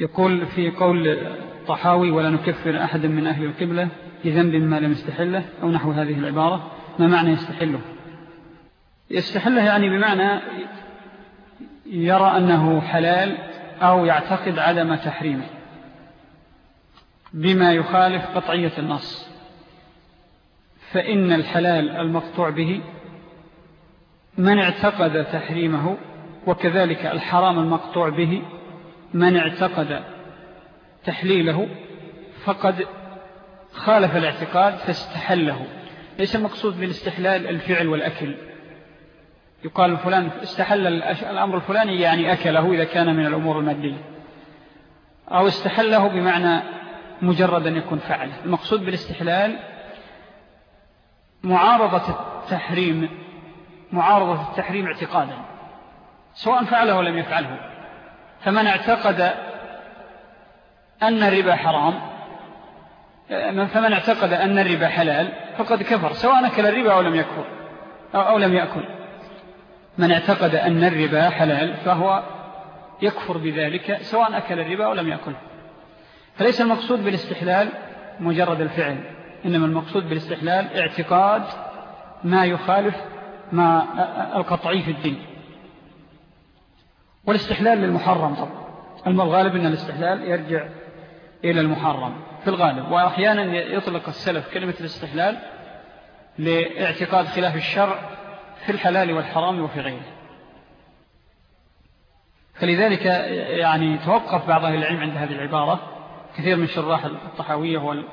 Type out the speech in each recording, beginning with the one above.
يقول في قول طحاوي ولا نكفر أحدا من أهل القبلة بذنب ما لم يستحله أو نحو هذه العبارة. ما معنى يستحله؟ يستحله يعني بمعنى يرى أنه حلال أو يعتقد عدم تحريمه بما يخالف قطعية النص. فإن الحلال المقطوع به من اعتقد تحريمه وكذلك الحرام المقطوع به من اعتقد تحليله فقد خالف الاعتقاد فاستحله. ليس المقصود بالاستحلال الفعل والأكل. يقال فلان استحل الأمر الفلاني يعني أكله إذا كان من الأمور المادية. أو استحله بمعنى مجرد أن يكون فعله المقصود بالاستحلال معارضة التحريم معارضة التحريم اعتقادا. سواء فعله ولم يفعله. فمن اعتقد أن الربا حرام فمن اعتقد أن الربا حلال فقد كفر سواء أكل الربا أو لم يكفر أو لم يأكل. من اعتقد أن الربا حلال فهو يكفر بذلك سواء أكل الربا أو لم يأكل. فليس المقصود بالاستحلال مجرد الفعل إنما المقصود بالاستحلال اعتقاد ما يخالف ما القطعي في الدين. والاستحلال للمحرم طبعا الغالب أن الاستحلال يرجع إلى المحرم في الغالب. وأحيانا يطلق السلف كلمة الاستحلال لاعتقاد خلاف الشرع في الحلال والحرام وفي غيره. فلذلك يعني توقف بعض أهل العلم عند هذه العبارة. كثير من شراح الطحاوية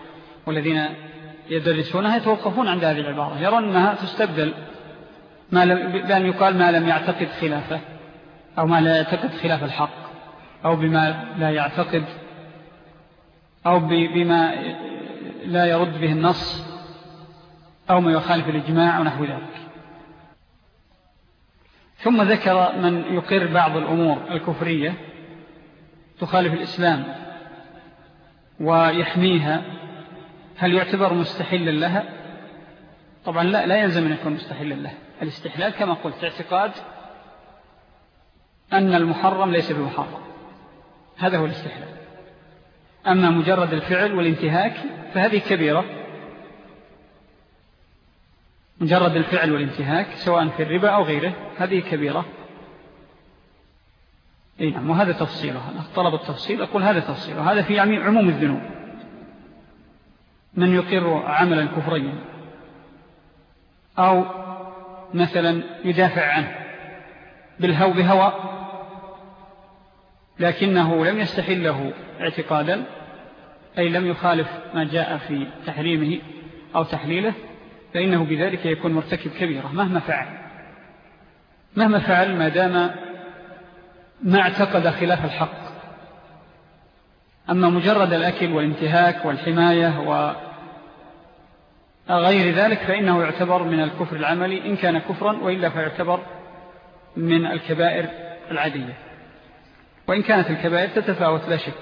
والذين يدرسونها يتوقفون عند هذه العبارة. يرون أنها تستبدل ما لم بأن يقال ما لم يعتقد خلافه. أو ما لا يعتقد خلاف الحق أو بما لا يعتقد أو بما لا يرد به النص أو ما يخالف الإجماع ونحو ذلك. ثم ذكر من يقر بعض الأمور الكفرية تخالف الإسلام ويحميها هل يعتبر مستحلا لها؟ طبعا لا, لا يلزم أن يكون مستحلا لها. الاستحلال كما قلت اعتقاد أن المحرم ليس بمحرم. هذا هو الاستحلال. أما مجرد الفعل والانتهاك فهذه كبيرة. مجرد الفعل والانتهاك سواء في الربا أو غيره هذه كبيرة. نعم وهذا تفصيله طلب التفصيل أقول هذا تفصيله هذا في عموم الذنوب. من يقر عملا كفريا أو مثلا يدافع عنه بالهو بهوى لكنه لم يستحل له اعتقادا أي لم يخالف ما جاء في تحريمه أو تحليله فإنه بذلك يكون مرتكب كبيرة مهما فعل. مهما فعل ما دام ما اعتقد خلاف الحق. أما مجرد الأكل والانتهاك والحماية وغير ذلك فإنه يعتبر من الكفر العملي إن كان كفرا وإلا فيعتبر من الكبائر العادية. وإن كانت الكبائر تتفاوت لا شك.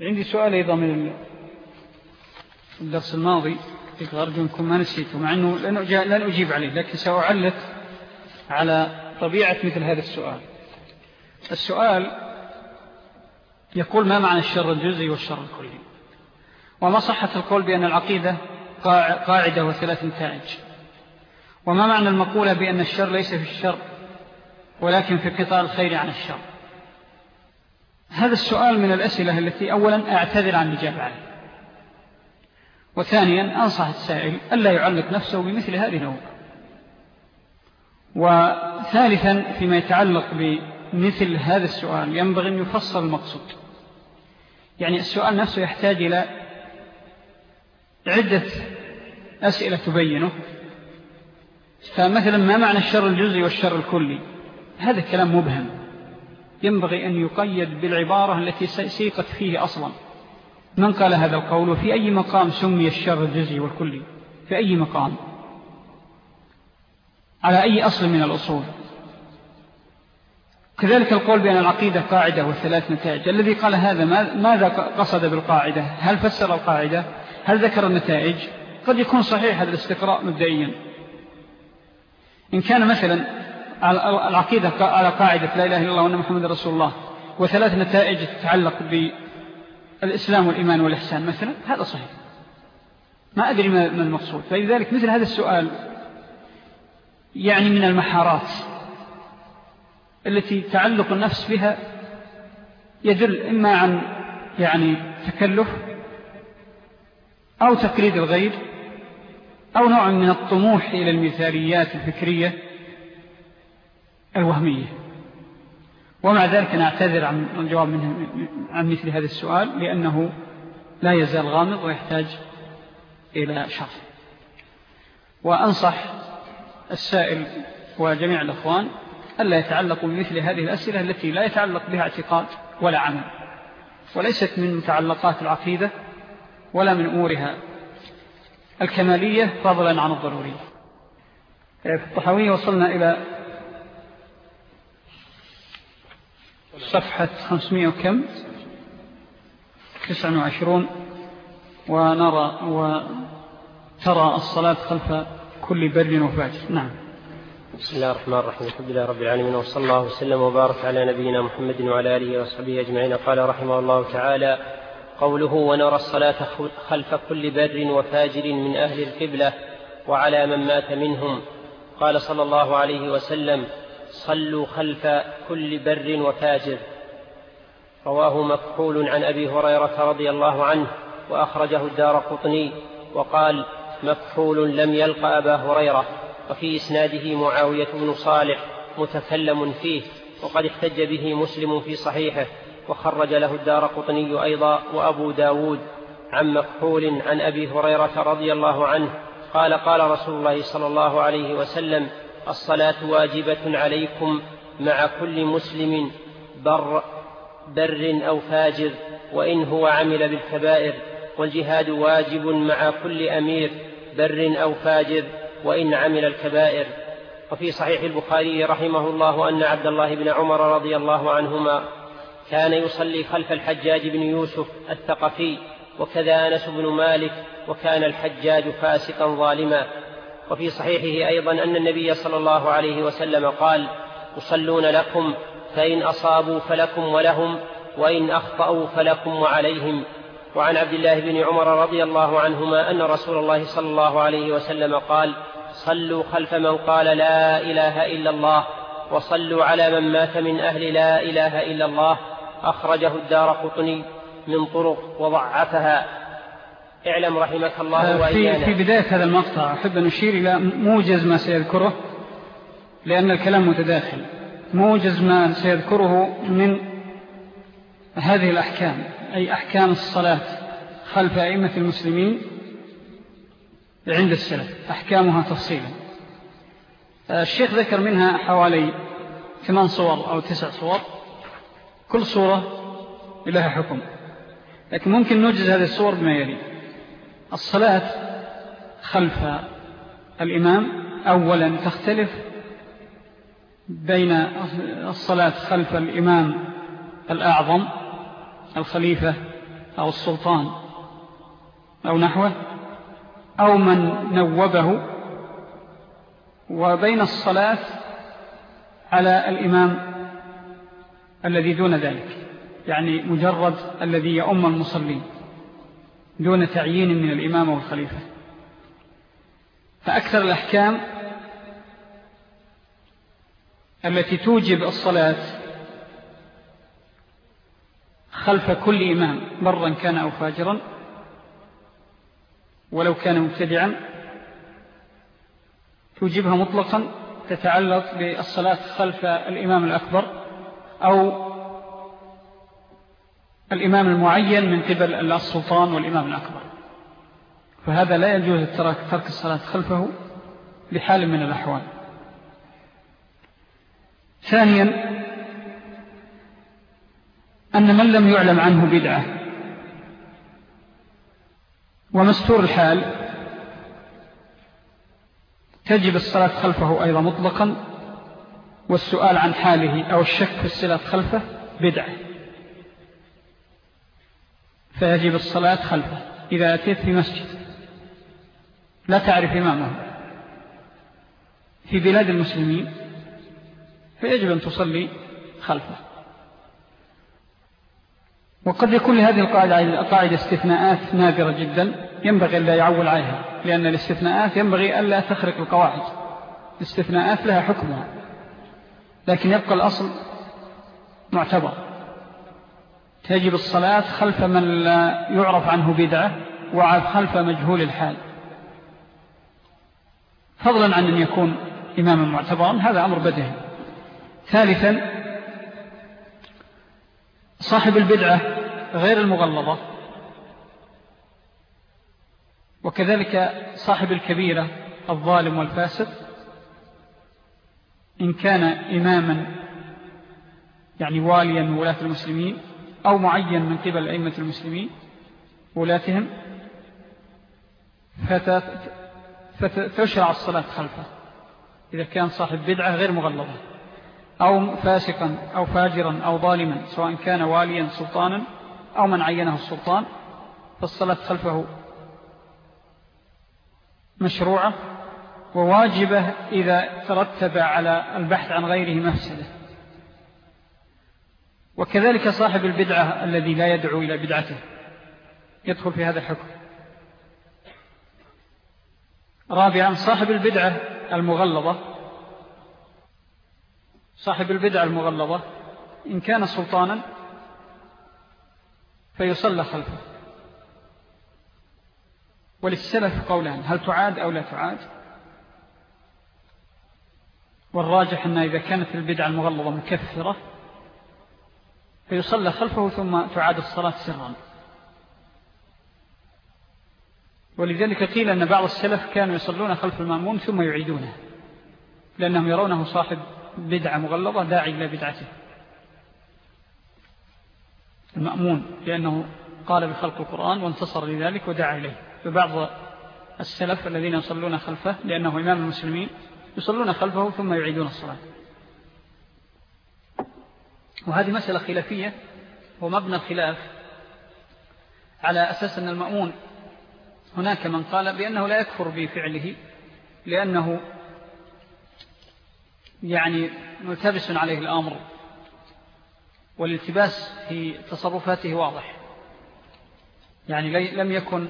عندي سؤال أيضا من الدرس الماضي. أرجو أنكم ما نسيته مع أنه لن أجيب عليه لكن سأعلق على طبيعة مثل هذا السؤال. السؤال يقول ما معنى الشر الجزئي والشر الكلي؟ وما صحة القول بأن العقيدة قاعدة وثلاث نتائج؟ وما معنى المقولة بأن الشر ليس في الشر ولكن في قطاع الخير عن الشر؟ هذا السؤال من الأسئلة التي أولا أعتذر عن الإجابة عليه. وثانيا أنصح السائل ألا يعلق نفسه بمثل هذه الأمور وثالثا فيما يتعلق بمثل هذا السؤال ينبغي أن يفصل المقصود. يعني السؤال نفسه يحتاج إلى عدة أسئلة تبينه. فمثلا ما معنى الشر الجزئي والشر الكلي؟ هذا الكلام مبهم. ينبغي أن يقيد بالعبارة التي سيقت فيه أصلا. من قال هذا القول؟ وفي أي مقام سمي الشر الجزئي والكلي في أي مقام؟ على أي أصل من الأصول؟ كذلك القول بأن العقيدة قاعدة والثلاث نتائج. الذي قال هذا ماذا قصد بالقاعدة؟ هل فسر القاعدة؟ هل ذكر النتائج؟ قد يكون صحيح هذا الاستقراء مبدئيا. إن كان مثلا العقيدة على قاعدة لا إله إلا الله وأن محمد رسول الله وثلاث نتائج تتعلق بالإسلام والإيمان والإحسان مثلا هذا صحيح. ما أدري ما المقصود. فلذلك مثل هذا السؤال يعني من المحارات التي تعلق النفس بها يدل إما عن يعني تكلف أو تقليد الغير أو نوع من الطموح إلى المثاليات الفكرية الوهمية. ومع ذلك أنا أعتذر عن الجواب منه عن مثل هذا السؤال لأنه لا يزال غامض ويحتاج إلى شرح. وأنصح السائل وجميع الأخوان ألا يتعلقوا بمثل هذه الأسئلة التي لا يتعلق بها اعتقاد ولا عمل. وليست من متعلقات العقيدة ولا من أمورها الكمالية فضلا عن الضرورية في الطحوية وصلنا إلى صفحة 500 وكم؟ 29 ونرى وترى الصلاة خلف كل بر وفاجر. نعم. بسم الله الرحمن الرحيم. الحمد لله رب العالمين وصلى الله وسلم وبارك على نبينا محمد وعلى آله وصحبه أجمعين. قال رحمه الله تعالى قوله ونرى الصلاة خلف كل بر وفاجر من أهل القبلة وعلى من مات منهم قال صلى الله عليه وسلم صلوا خلف كل بر وفاجر. رواه مكحول عن أبي هريرة رضي الله عنه وأخرجه الدار قطني وقال مكحول لم يلق أبا هريرة وفي إسناده معاوية بن صالح متكلم فيه وقد احتج به مسلم في صحيحه وخرج له الدار قطني أيضا وأبو داود عن مكحول عن أبي هريرة رضي الله عنه قال قال رسول الله صلى الله عليه وسلم الصلاة واجبة عليكم مع كل مسلم بر, بر أو فاجر وإن هو عمل بالكبائر والجهاد واجب مع كل أمير بر أو فاجر وإن عمل الكبائر. وفي صحيح البخاري رحمه الله أن عبد الله بن عمر رضي الله عنهما كان يصلي خلف الحجاج بن يوسف الثقفي وكذا أنس بن مالك وكان الحجاج فاسقا ظالما. وفي صحيحه أيضا أن النبي صلى الله عليه وسلم قال يصلون لكم فإن أصابوا فلكم ولهم وإن أخطأوا فلكم وعليهم. وعن عبد الله بن عمر رضي الله عنهما أن رسول الله صلى الله عليه وسلم قال صلوا خلف من قال لا إله إلا الله وصلوا على من مات من أهل لا إله إلا الله. أخرجه الدار قطني من طرق وضعفها. اعلم رحمك الله وإيانا في, في بداية هذا المقطع أحب أن أشير إلى موجز ما سيذكره لأن الكلام متداخل. موجز ما سيذكره من هذه الأحكام أي أحكام الصلاة خلف أئمة المسلمين عند السلف أحكامها تفصيلا. الشيخ ذكر منها حوالي ثمان صور أو تسع صور. كل صورة لها حكم لكن ممكن نوجز هذه الصور بما يلي. الصلاة خلف الإمام أولا تختلف بين الصلاة خلف الإمام الأعظم الخليفة أو السلطان أو نحوه أو من نوبه وبين الصلاة على الإمام الذي دون ذلك يعني مجرد الذي يؤم المصلين. دون تعيين من الإمام والخليفة. فأكثر الأحكام التي توجب الصلاة خلف كل إمام برا كان أو فاجرا ولو كان مبتدعا توجبها مطلقا تتعلق بالصلاة خلف الإمام الأكبر أو الإمام المعين من قبل السلطان والإمام الأكبر. فهذا لا يجوز ترك الصلاة خلفه بحال من الأحوال. ثانيا أن من لم يعلم عنه بدعة ومستور الحال تجب الصلاة خلفه أيضا مطلقا والسؤال عن حاله أو الشك في الصلاة خلفه بدعة. فيجب الصلاة خلفه إذا أتيت في مسجد. لا تعرف إمامه. في بلاد المسلمين فيجب أن تصلي خلفه. وقد يكون لهذه القاعدة استثناءات نادرة جدا. ينبغي أن لا يعول عليها لأن الاستثناءات ينبغي أن لا تخرق القواعد. الاستثناءات لها حكمها لكن يبقى الأصل معتبر. تجب الصلاة خلف من لا يعرف عنه بدعة وخلف مجهول الحال. فضلا عن أن يكون إماما معتبرا هذا أمر بدهي ثالثا صاحب البدعة غير المغلظة. وكذلك صاحب الكبيرة الظالم والفاسد. إن كان إماما يعني واليا من ولاة المسلمين أو معين من قبل أئمة المسلمين ولاتهم فتشرع الصلاة خلفه. إذا كان صاحب بدعة غير مغلظة أو فاسقا أو فاجرا أو ظالما سواء كان واليا سلطانا أو من عينه السلطان فالصلاة خلفه مشروعة وواجبة إذا ترتب على البحث عن غيره مفسدة. وكذلك صاحب البدعة الذي لا يدعو إلى بدعته. يدخل في هذا الحكم. رابعا صاحب البدعة المغلظة. صاحب البدعة المغلظة إن كان سلطانا فيصلى خلفه. وللسلف قولان هل تعاد أو لا تعاد؟ والراجح أن إذا كانت البدعة المغلظة مكفرة فيصلى خلفه ثم تعاد الصلاة سرا. ولذلك قيل أن بعض السلف كانوا يصلون خلف المأمون ثم يعيدونه لأنهم يرونه صاحب بدعة مغلظة داعي إلى بدعته. المأمون لأنه قال بخلق القرآن وانتصر لذلك ودعا إليه. فبعض السلف الذين يصلون خلفه لأنه إمام المسلمين يصلون خلفه ثم يعيدون الصلاة. وهذه مسألة خلافية ومبنى الخلاف على أساس أن المأمون هناك من قال بأنه لا يكفر بفعله لأنه يعني ملتبس عليه الأمر والالتباس في تصرفاته واضح. يعني لم يكن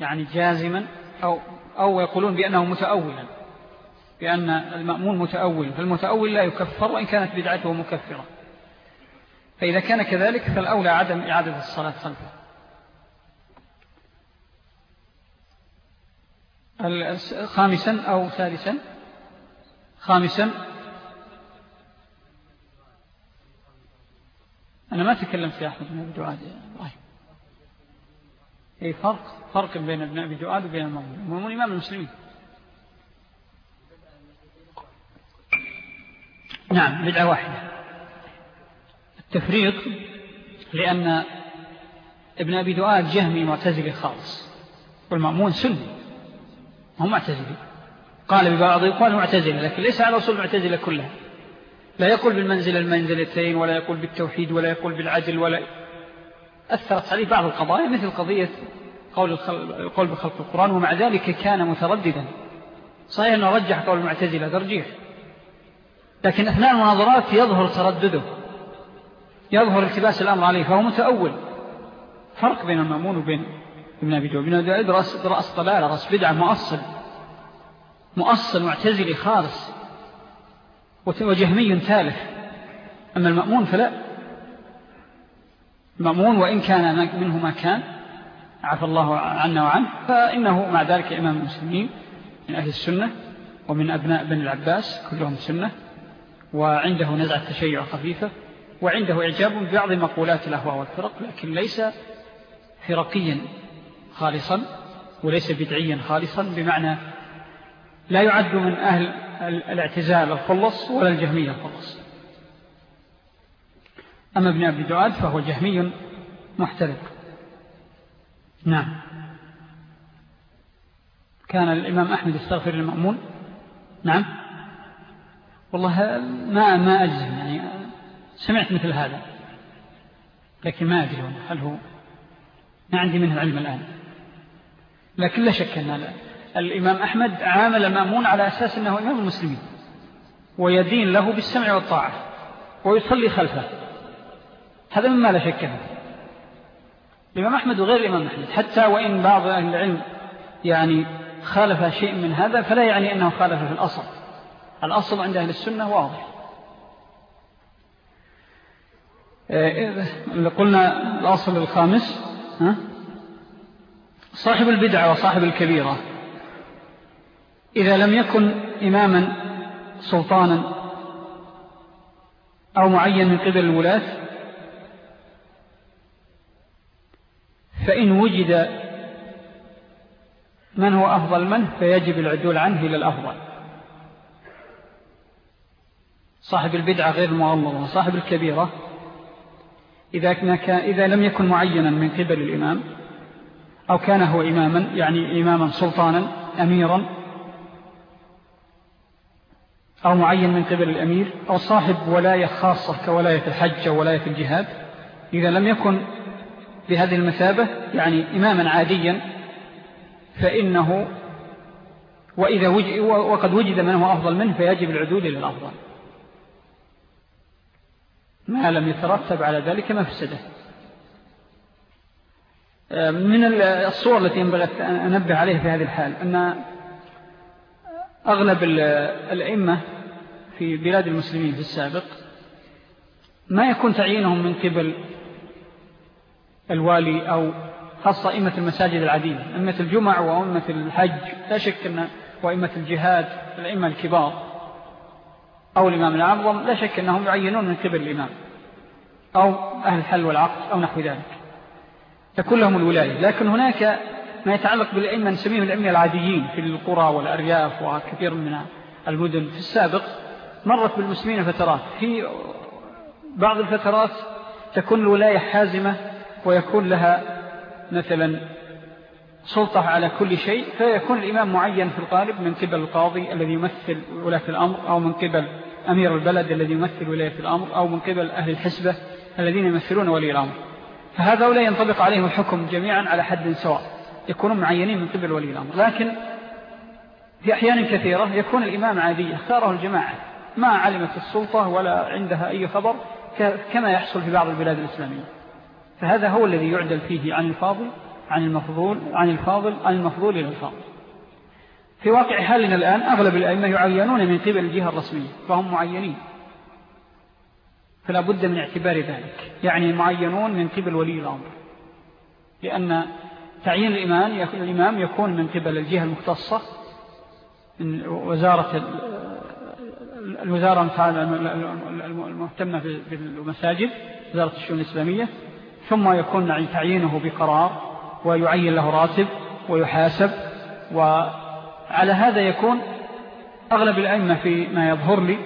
يعني جازما أو, أو يقولون بأنه متأولا. بأن المأمون متأول فالمتأول لا يكفر وإن كانت بدعته مكفرة. فإذا كان كذلك فالأولى عدم إعادة الصلاة خلفه. خامسا أو ثالثا؟ خامسا. أنا ما تكلمت يا أحمد بن أبي دعاد أي فرق فرق بين ابن أبي دعاد وبين المأمون. المأمون إمام المسلمين. نعم بدعة واحدة. التفريق لأن ابن أبي دعاد جهمي معتزلي خالص والمأمون سني هم معتزلي. قال ببعض يقال معتزلة لكن ليس على أصول معتزلة كلها. لا يقول بالمنزل المنزلتين ولا يقول بالتوحيد ولا يقول بالعدل ولا أثرت عليه بعض القضايا مثل قضية قول, القول بخلق القرآن ومع ذلك كان مترددا. صحيح أنه رجح قول المعتزلة ترجيح. لكن أثناء المناظرات يظهر تردده يظهر التباس الأمر عليه فهو متأول. فرق بين المأمون وبين ابن أبي جو ابن أبي رأس, رأس طلالة رأس بدعة مؤصل. مؤصل معتزلي خالص. وجهمي تالف أما المأمون فلا. المأمون وإن كان منه ما كان عفى الله عنا وعنه فإنه مع ذلك إمام المسلمين من أهل السنة ومن أبناء بن العباس كلهم سنة. وعنده نزعة تشيع خفيفة وعنده إعجاب ببعض مقولات الأهواء والفرق لكن ليس فرقيا خالصا وليس بدعيا خالصا بمعنى لا يعد من أهل الاعتزال الخلص ولا الجهمية الخلص. أما ابن أبي دعاد فهو جهمي محترق. نعم. كان الإمام أحمد استغفر للمأمون؟ نعم. والله ما ما أجزم يعني سمعت مثل هذا لكن ما أدري هل هو ما عندي منه علم الآن. لكن لا شك أن الإمام أحمد عامل المأمون على أساس أنه إمام المسلمين ويدين له بالسمع والطاعة ويصلي خلفه. هذا مما لا شك الإمام أحمد وغير الإمام أحمد حتى وإن بعض أهل العلم يعني خالف شيء من هذا فلا يعني أنه خالف في الأصل. الأصل عند أهل السنة واضح. آه، قلنا الأصل الخامس؟ صاحب البدعة وصاحب الكبيرة. إذا لم يكن إماما سلطانا أو معين من قبل الولاة فإن وجد من هو أفضل منه فيجب العدول عنه إلى الأفضل. صاحب البدعة غير المغلظة صاحب الكبيرة. إذا, إذا لم يكن معينا من قبل الإمام أو كان هو إماما يعني إماما سلطانا أميرا أو معين من قبل الأمير أو صاحب ولاية خاصة كولاية الحج ولاية الجهاد إذا لم يكن بهذه المثابة يعني إماما عاديا فإنه وإذا وجد وقد وجد من هو أفضل منه فيجب العدول إلى الأفضل. ما لم يترتب على ذلك مفسدة. من الصور التي ينبغي أن أنبه عليها في هذه الحال أن أغلب الأئمة في بلاد المسلمين في السابق ما يكون تعيينهم من قبل الوالي أو خاصة أئمة المساجد العديدة. أئمة الجمع وأئمة الحج لا شك أن وأئمة الجهاد الأئمة الكبار أو الإمام الأعظم لا شك أنهم يعينون من قبل الإمام أو أهل الحل والعقد أو نحو ذلك. تكون لهم الولاية. لكن هناك ما يتعلق بالأئمة نسميهم الأئمة العاديين في القرى والأرياف وكثير من المدن. في السابق مرت بالمسلمين فترات. في بعض الفترات تكون الولاية حازمة ويكون لها مثلا سلطة على كل شيء فيكون الإمام معين في الغالب من قبل القاضي الذي يمثل ولاة الأمر أو من قبل أمير البلد الذي يمثل ولاية الأمر أو من قبل أهل الحسبة الذين يمثلون ولي الأمر. فهذا ولا ينطبق عليهم الحكم جميعا على حد سواء يكونون معينين من قبل ولي الأمر. لكن في أحيان كثيرة يكون الإمام عادي اختاره الجماعة. ما علمت السلطة ولا عندها أي خبر كما يحصل في بعض البلاد الإسلامية. فهذا هو الذي يعدل فيه عن الفاضل. عن المفضول عن الفاضل عن المفضول إلى الفاضل. في واقع حالنا الآن أغلب الأئمة يعينون من قبل الجهة الرسمية فهم معينين. فلا بد من اعتبار ذلك. يعني معينون من قبل ولي الأمر. لأن تعيين الإمام الإمام يكون من قبل الجهة المختصة من وزارة الوزارة المهتمة بالمساجد وزارة الشؤون الإسلامية ثم يكون تعيينه بقرار ويعين له راتب ويحاسب وعلى هذا يكون أغلب الأئمة في ما يظهر لي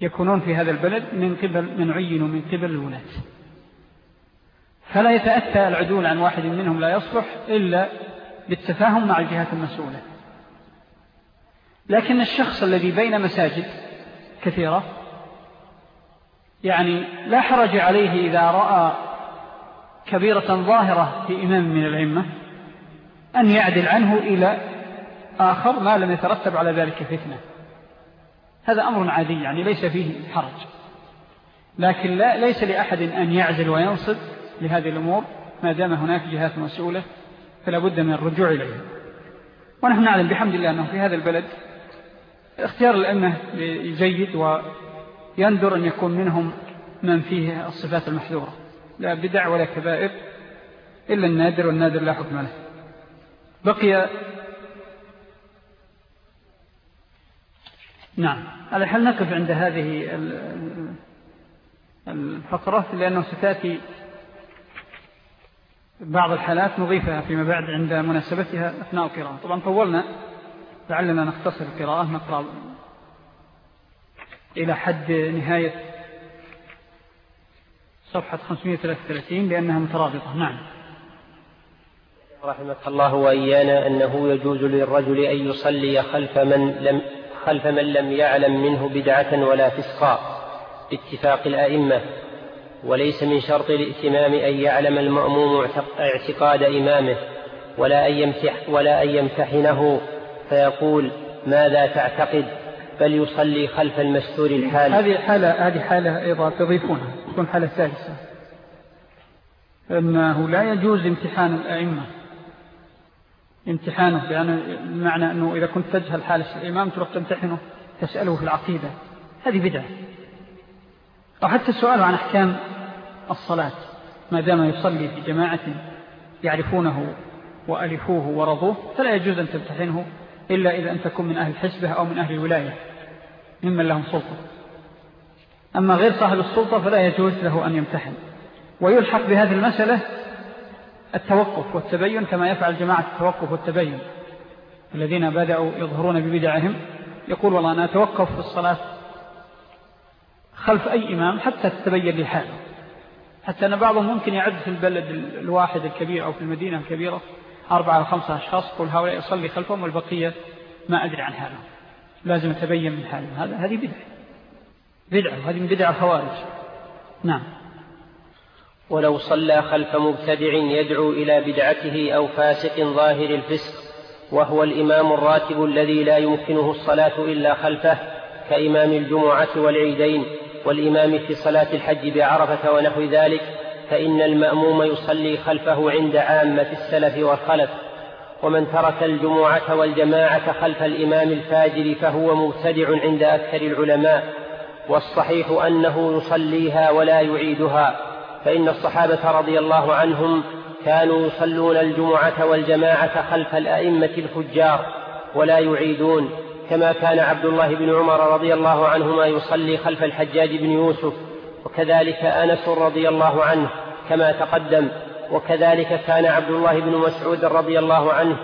يكونون في هذا البلد من قبل من عينوا من قبل الولاة فلا يتأتى العدول عن واحد منهم لا يصلح إلا بالتفاهم مع الجهات المسؤولة. لكن الشخص الذي بين مساجد كثيرة يعني لا حرج عليه إذا رأى كبيرة ظاهرة في إمام من العمة أن يعدل عنه إلى آخر ما لم يترتب على ذلك فتنة. هذا أمر عادي يعني ليس فيه حرج. لكن لا ليس لأحد أن يعزل وينصب لهذه الأمور ما دام هناك جهات مسؤولة فلا بد من الرجوع إليها. ونحن نعلم بحمد الله أنه في هذا البلد اختيار الأمة جيد ويندر أن يكون منهم من فيه الصفات المحذورة. لا بدع ولا كبائر إلا النادر والنادر لا حكم له. بقي نعم. على حال نقف عند هذه الفقرة لأنه ستأتي بعض الحالات نضيفها فيما بعد عند مناسبتها أثناء القراءة. طبعا طولنا لعلنا نختصر القراءة نقرأ إلى حد نهاية صفحة 533 لأنها مترابطة. نعم. رحمك الله وإيانا أنه يجوز للرجل أن يصلي خلف من لم, خلف من لم يعلم منه بدعة ولا فسقا باتفاق الأئمة وليس من شرط الائتمام أن يعلم المأموم اعتقاد إمامه ولا أن, يمتح ولا أن يمتحنه فيقول ماذا تعتقد؟ بل يصلي خلف المستور الحال. هذه حالة, هذه حالة أيضا تضيفونها تكون حالة ثالثة أنه لا يجوز امتحان الأئمة. امتحانه بمعنى أنه إذا كنت تجهل حال الإمام تروح تمتحنه تسأله في العقيدة. هذه بدعة. أو حتى السؤال عن أحكام الصلاة. ما دام يصلي في جماعة يعرفونه وألفوه ورضوه فلا يجوز أن تمتحنه إلا إذا أن تكون من أهل حسبة أو من أهل الولاية ممن لهم سلطة. أما غير صاحب السلطة فلا يجوز له أن يمتحن. ويلحق بهذه المسألة التوقف والتبين كما يفعل جماعة التوقف والتبين. الذين بدأوا يظهرون ببدعهم يقول والله أنا أتوقف في الصلاة خلف أي إمام حتى تتبين لي حاله. حتى أن بعضهم ممكن يعد في البلد الواحد الكبير أو في المدينة الكبيرة أربعة أو خمسة أشخاص قل هؤلاء يصلي خلفهم والبقية ما أدري عن حالهم. لازم أتبين من حالهم. هذا هذه بدعة. بدعة وهذه من بدعة خوارج نعم. ولو صلى خلف مبتدع يدعو إلى بدعته أو فاسق ظاهر الفسق وهو الإمام الراتب الذي لا يمكنه الصلاة إلا خلفه كإمام الجمعة والعيدين والإمام في صلاة الحج بعرفة ونحو ذلك فإن المأموم يصلي خلفه عند عامة السلف والخلف ومن ترك الجمعة والجماعة خلف الإمام الفاجر فهو مبتدع عند أكثر العلماء والصحيح أنه يصليها ولا يعيدها فإن الصحابة رضي الله عنهم كانوا يصلون الجمعة والجماعة خلف الأئمة الفجار ولا يعيدون كما كان عبد الله بن عمر رضي الله عنهما يصلي خلف الحجاج بن يوسف وكذلك أنس رضي الله عنه كما تقدم وكذلك كان عبد الله بن مسعود رضي الله عنه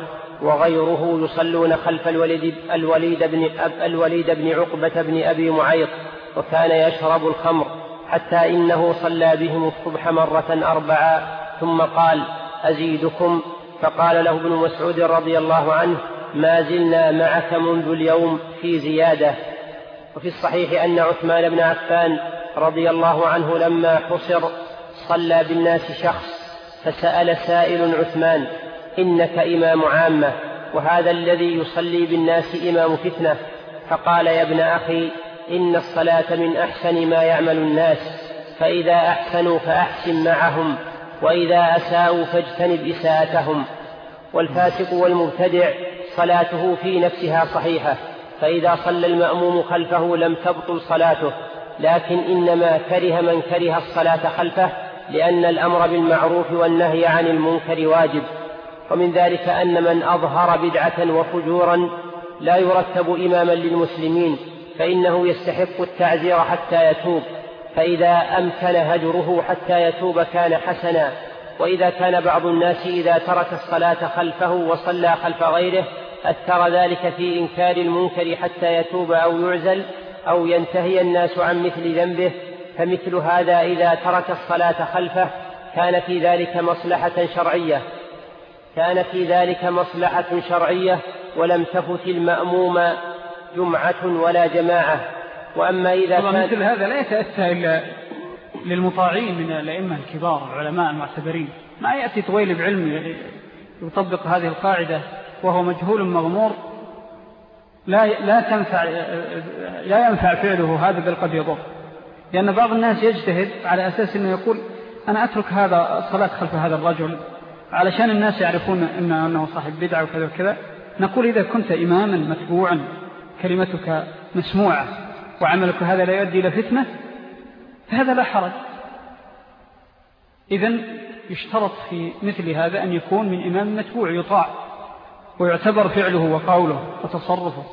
وغيره يصلون خلف الوليد, الوليد, بن, الوليد بن عقبة بن أبي معيط وكان يشرب الخمر حتى إنه صلى بهم الصبح مرة أربعا ثم قال أزيدكم؟ فقال له ابن مسعود رضي الله عنه ما زلنا معك منذ اليوم في زيادة. وفي الصحيح أن عثمان بن عفان رضي الله عنه لما حصر صلى بالناس شخص فسأل سائل عثمان إنك إمام عامة وهذا الذي يصلي بالناس إمام فتنة؟ فقال يا ابن أخي إن الصلاة من أحسن ما يعمل الناس فإذا أحسنوا فأحسن معهم وإذا أساءوا فاجتنب إساءتهم. والفاسق والمبتدع صلاته في نفسها صحيحة فإذا صلى المأموم خلفه لم تبطل صلاته. لكن إنما كره من كره الصلاة خلفه لأن الأمر بالمعروف والنهي عن المنكر واجب. ومن ذلك أن من أظهر بدعة وفجورا لا يرتب إماما للمسلمين فإنه يستحق التعزير حتى يتوب. فإذا أمكن هجره حتى يتوب كان حسنا. وإذا كان بعض الناس إذا ترك الصلاة خلفه وصلى خلف غيره أثر ذلك في إنكار المنكر حتى يتوب أو يعزل أو ينتهي الناس عن مثل ذنبه فمثل هذا إذا ترك الصلاة خلفه كان في ذلك مصلحة شرعية. كان في ذلك مصلحة شرعية ولم تفت المأموم جمعة ولا جماعة. وأما إذا كان مثل هذا لا يتأتى إلا للمطاعين من الأئمة الكبار العلماء المعتبرين. ما يأتي طويل بعلم يطبق هذه القاعدة وهو مجهول مغمور. لا لا تنفع لا ينفع فعله هذا بل قد يضر. لأن بعض الناس يجتهد على أساس أنه يقول أنا أترك هذا الصلاة خلف هذا الرجل علشان الناس يعرفون إنه, أنه صاحب بدعة وكذا وكذا. نقول إذا كنت إماما متبوعا كلمتك مسموعة وعملك هذا لا يؤدي إلى فتنة فهذا لا حرج. إذن يشترط في مثل هذا أن يكون من إمام متبوع يطاع. ويعتبر فعله وقوله وتصرفه.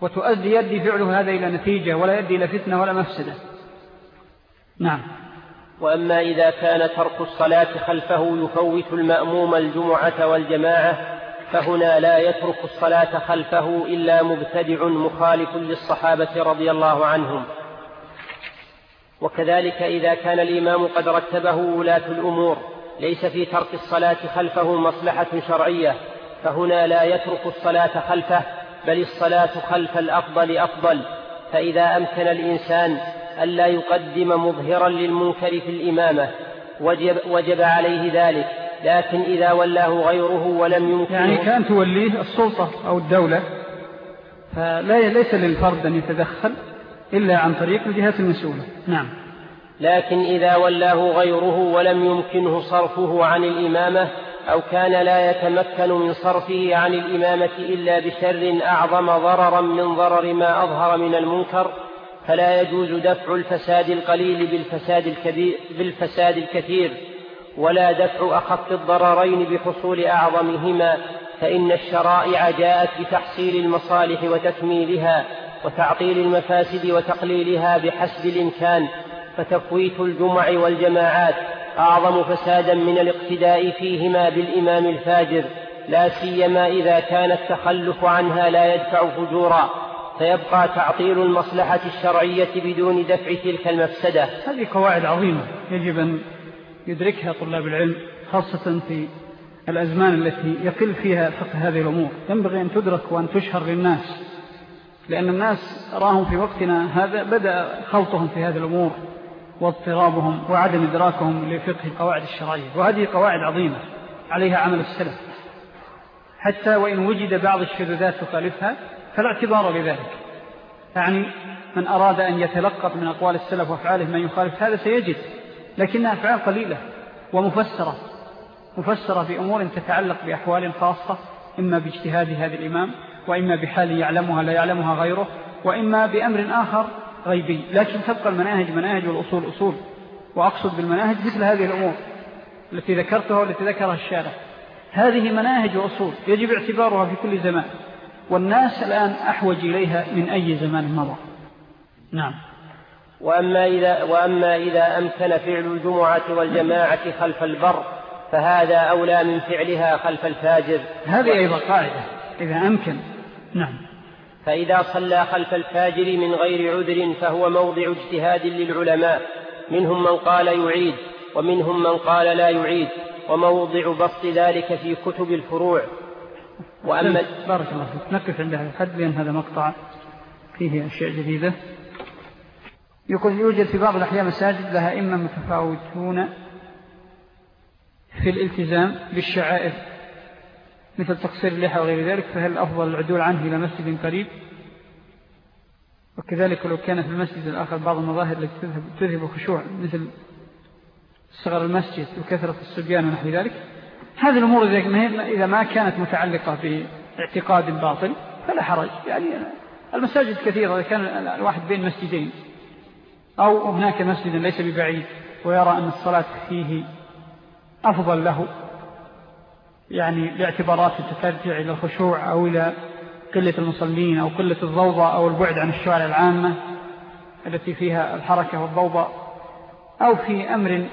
وتؤدي يدي فعله هذا إلى نتيجة ولا يدي إلى فتنة ولا مفسدة. نعم. وأما إذا كان ترك الصلاة خلفه يفوت المأموم الجمعة والجماعة فهنا لا يترك الصلاة خلفه إلا مبتدع مخالف للصحابة رضي الله عنهم. وكذلك إذا كان الإمام قد رتبه ولاة الأمور ليس في ترك الصلاة خلفه مصلحة شرعية فهنا لا يترك الصلاة خلفه بل الصلاة خلف الأفضل أفضل. فإذا أمكن الإنسان ألا يقدم مظهرا للمنكر في الإمامة وجب, وجب عليه ذلك. لكن إذا ولاه غيره ولم يمكن يعني كان توليه السلطة أو الدولة فلا ليس للفرد أن يتدخل إلا عن طريق الجهات المسؤولة. نعم. لكن إذا ولاه غيره ولم يمكنه صرفه عن الإمامة أو كان لا يتمكن من صرفه عن الإمامة إلا بشر أعظم ضررا من ضرر ما أظهر من المنكر فلا يجوز دفع الفساد القليل بالفساد الكبير بالفساد الكثير ولا دفع أخف الضررين بحصول أعظمهما فإن الشرائع جاءت بتحصيل المصالح وتكميلها وتعطيل المفاسد وتقليلها بحسب الإمكان فتفويت الجمع والجماعات أعظم فسادا من الاقتداء فيهما بالإمام الفاجر لا سيما إذا كان التخلف عنها لا يدفع فجورا فيبقى تعطيل المصلحة الشرعية بدون دفع تلك المفسدة. هذه قواعد عظيمة يجب أن يدركها طلاب العلم خاصة في الأزمان التي يقل فيها فقه هذه الأمور. ينبغي أن تدرك وأن تشهر للناس لأن الناس راهم في وقتنا هذا بدأ خلطهم في هذه الأمور. واضطرابهم وعدم إدراكهم لفقه القواعد الشرعية وهذه قواعد عظيمة عليها عمل السلف. حتى وإن وجد بعض الشذوذات تخالفها فلا اعتبار لذلك. يعني من أراد أن يتلقط من أقوال السلف وأفعاله من يخالف هذا سيجد لكنها أفعال قليلة ومفسرة مفسرة في أمور تتعلق بأحوال خاصة إما باجتهاد هذا الإمام وإما بحال يعلمها لا يعلمها غيره وإما بأمر آخر غيبي لكن تبقى المناهج مناهج والأصول أصول. وأقصد بالمناهج مثل هذه الأمور التي ذكرتها والتي ذكرها الشارع. هذه مناهج وأصول يجب اعتبارها في كل زمان. والناس الآن أحوج إليها من أي زمان مضى. نعم. وأما إذا, وأما إذا أمكن فعل الجمعة والجماعة خلف البر فهذا أولى من فعلها خلف الفاجر. هذه أيضا قاعدة. إذا أمكن. نعم. فإذا صلى خلف الفاجر من غير عذر فهو موضع اجتهاد للعلماء. منهم من قال يعيد ومنهم من قال لا يعيد وموضع بسط ذلك في كتب الفروع. وأما بارك الله فيك. نقف عند هذا الحد لأن هذا مقطع فيه أشياء جديدة. يقول يوجد في بعض الأحياء مساجد لها إما متفاوتون في الالتزام بالشعائر. مثل تقصير اللحى وغير ذلك فهل أفضل العدول عنه إلى مسجد قريب؟ وكذلك لو كان في المسجد الآخر بعض المظاهر التي تذهب خشوع مثل صغر المسجد وكثرة الصبيان ونحو ذلك هذه الأمور إذا ما كانت متعلقة باعتقاد باطل فلا حرج. يعني المساجد كثيرة إذا كان الواحد بين مسجدين أو هناك مسجد ليس ببعيد ويرى أن الصلاة فيه أفضل له يعني لاعتبارات ترجع إلى الخشوع أو إلى قلة المصلين أو قلة الضوضاء أو البعد عن الشوارع العامة التي فيها الحركة والضوضاء أو في أمر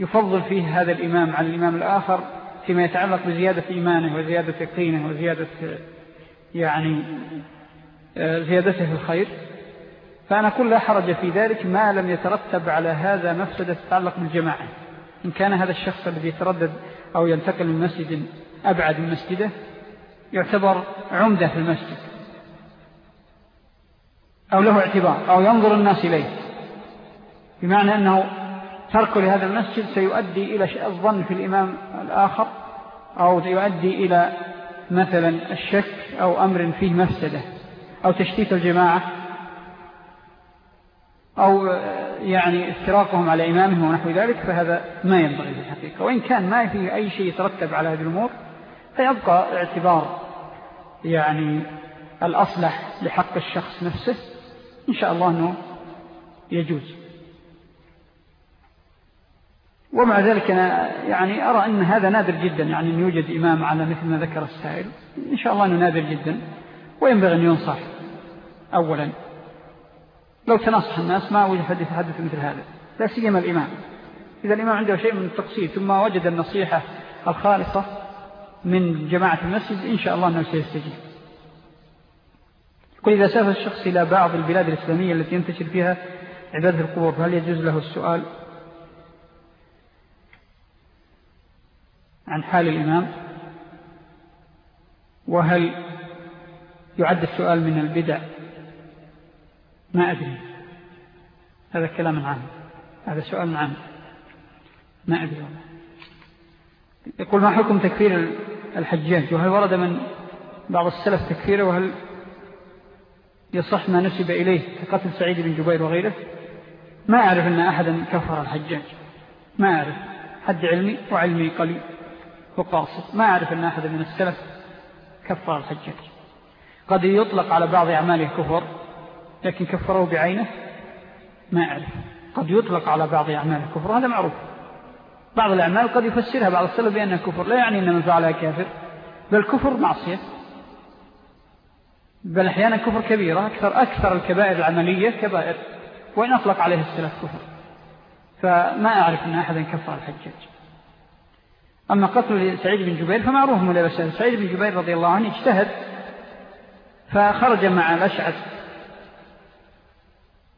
يفضل فيه هذا الإمام عن الإمام الآخر فيما يتعلق بزيادة إيمانه وزيادة يقينه وزيادة يعني زيادته في الخير. فأنا أقول لا حرج في ذلك ما لم يترتب على هذا مفسدة تتعلق بالجماعة. إن كان هذا الشخص الذي يتردد أو ينتقل من مسجد أبعد من مسجده يعتبر عمدة في المسجد. أو له اعتبار أو ينظر الناس إليه. بمعنى أنه ترك لهذا المسجد سيؤدي إلى الظن في الإمام الآخر أو يؤدي إلى مثلا الشك أو أمر فيه مفسدة أو تشتيت الجماعة. أو يعني افتراقهم على إمامهم ونحو ذلك فهذا ما ينبغي في الحقيقة. وإن كان ما فيه أي شيء يترتب على هذه الأمور فيبقى اعتبار يعني الأصلح لحق الشخص نفسه إن شاء الله أنه يجوز. ومع ذلك أنا يعني أرى أن هذا نادر جدا يعني أن يوجد إمام على مثل ما ذكر السائل. إن شاء الله أنه نادر جدا وينبغي أن ينصح أولا. لو تنصح الناس ما وجد حد يتحدث مثل هذا. لا سيما الإمام. إذا الإمام عنده شيء من التقصير ثم وجد النصيحة الخالصة من جماعة المسجد إن شاء الله أنه سيستجيب. كل إذا سافر الشخص إلى بعض البلاد الإسلامية التي ينتشر فيها عبادة القبور هل يجوز له السؤال عن حال الإمام؟ وهل يعد السؤال من البدع ما أدري. هذا كلام عام. هذا سؤال عام. ما أدري والله. يقول ما حكم تكفير الحجاج؟ وهل ورد من بعض السلف تكفيره؟ وهل يصح ما نسب إليه كقتل سعيد بن جبير وغيره؟ ما أعرف أن أحدا كفر الحجاج. ما أعرف. حد علمي وعلمي قليل وقاصد ما أعرف أن أحدا من السلف كفر الحجاج. قد يطلق على بعض أعماله كفر لكن كفره بعينه ما أعرف. قد يطلق على بعض أعماله كفر هذا معروف. بعض الأعمال قد يفسرها بعض السلف بأنها كفر لا يعني أن من فعلها كافر بل كفر معصية. بل أحيانا كفر كبيرة أكثر, أكثر الكبائر العملية كبائر وإن أطلق عليه السلف كفر. فما أعرف أن أحدا كفر الحجاج. أما قتل سعيد بن جبير فمعروف ملابسة. سعيد بن جبير رضي الله عنه اجتهد فخرج مع الأشعث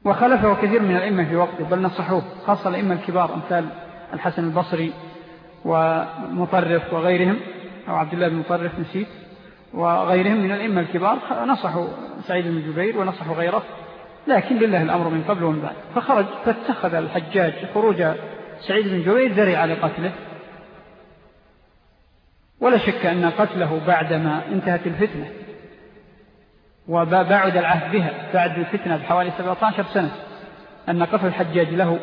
وخلفه كثير من الإمة في وقته بل نصحوه خاصة الإمة الكبار أمثال الحسن البصري ومطرف وغيرهم أو عبد الله بن مطرف نسيت وغيرهم من الإمة الكبار نصحوا سعيد بن جبير ونصحوا غيره لكن لله الأمر من قبل ومن بعد. فخرج فاتخذ الحجاج خروج سعيد بن جبير ذريعة لقتله. ولا شك أن قتله بعدما انتهت الفتنة. وبعد العهد بها بعد الفتنة بحوالي 17 سنة أن قتل الحجاج له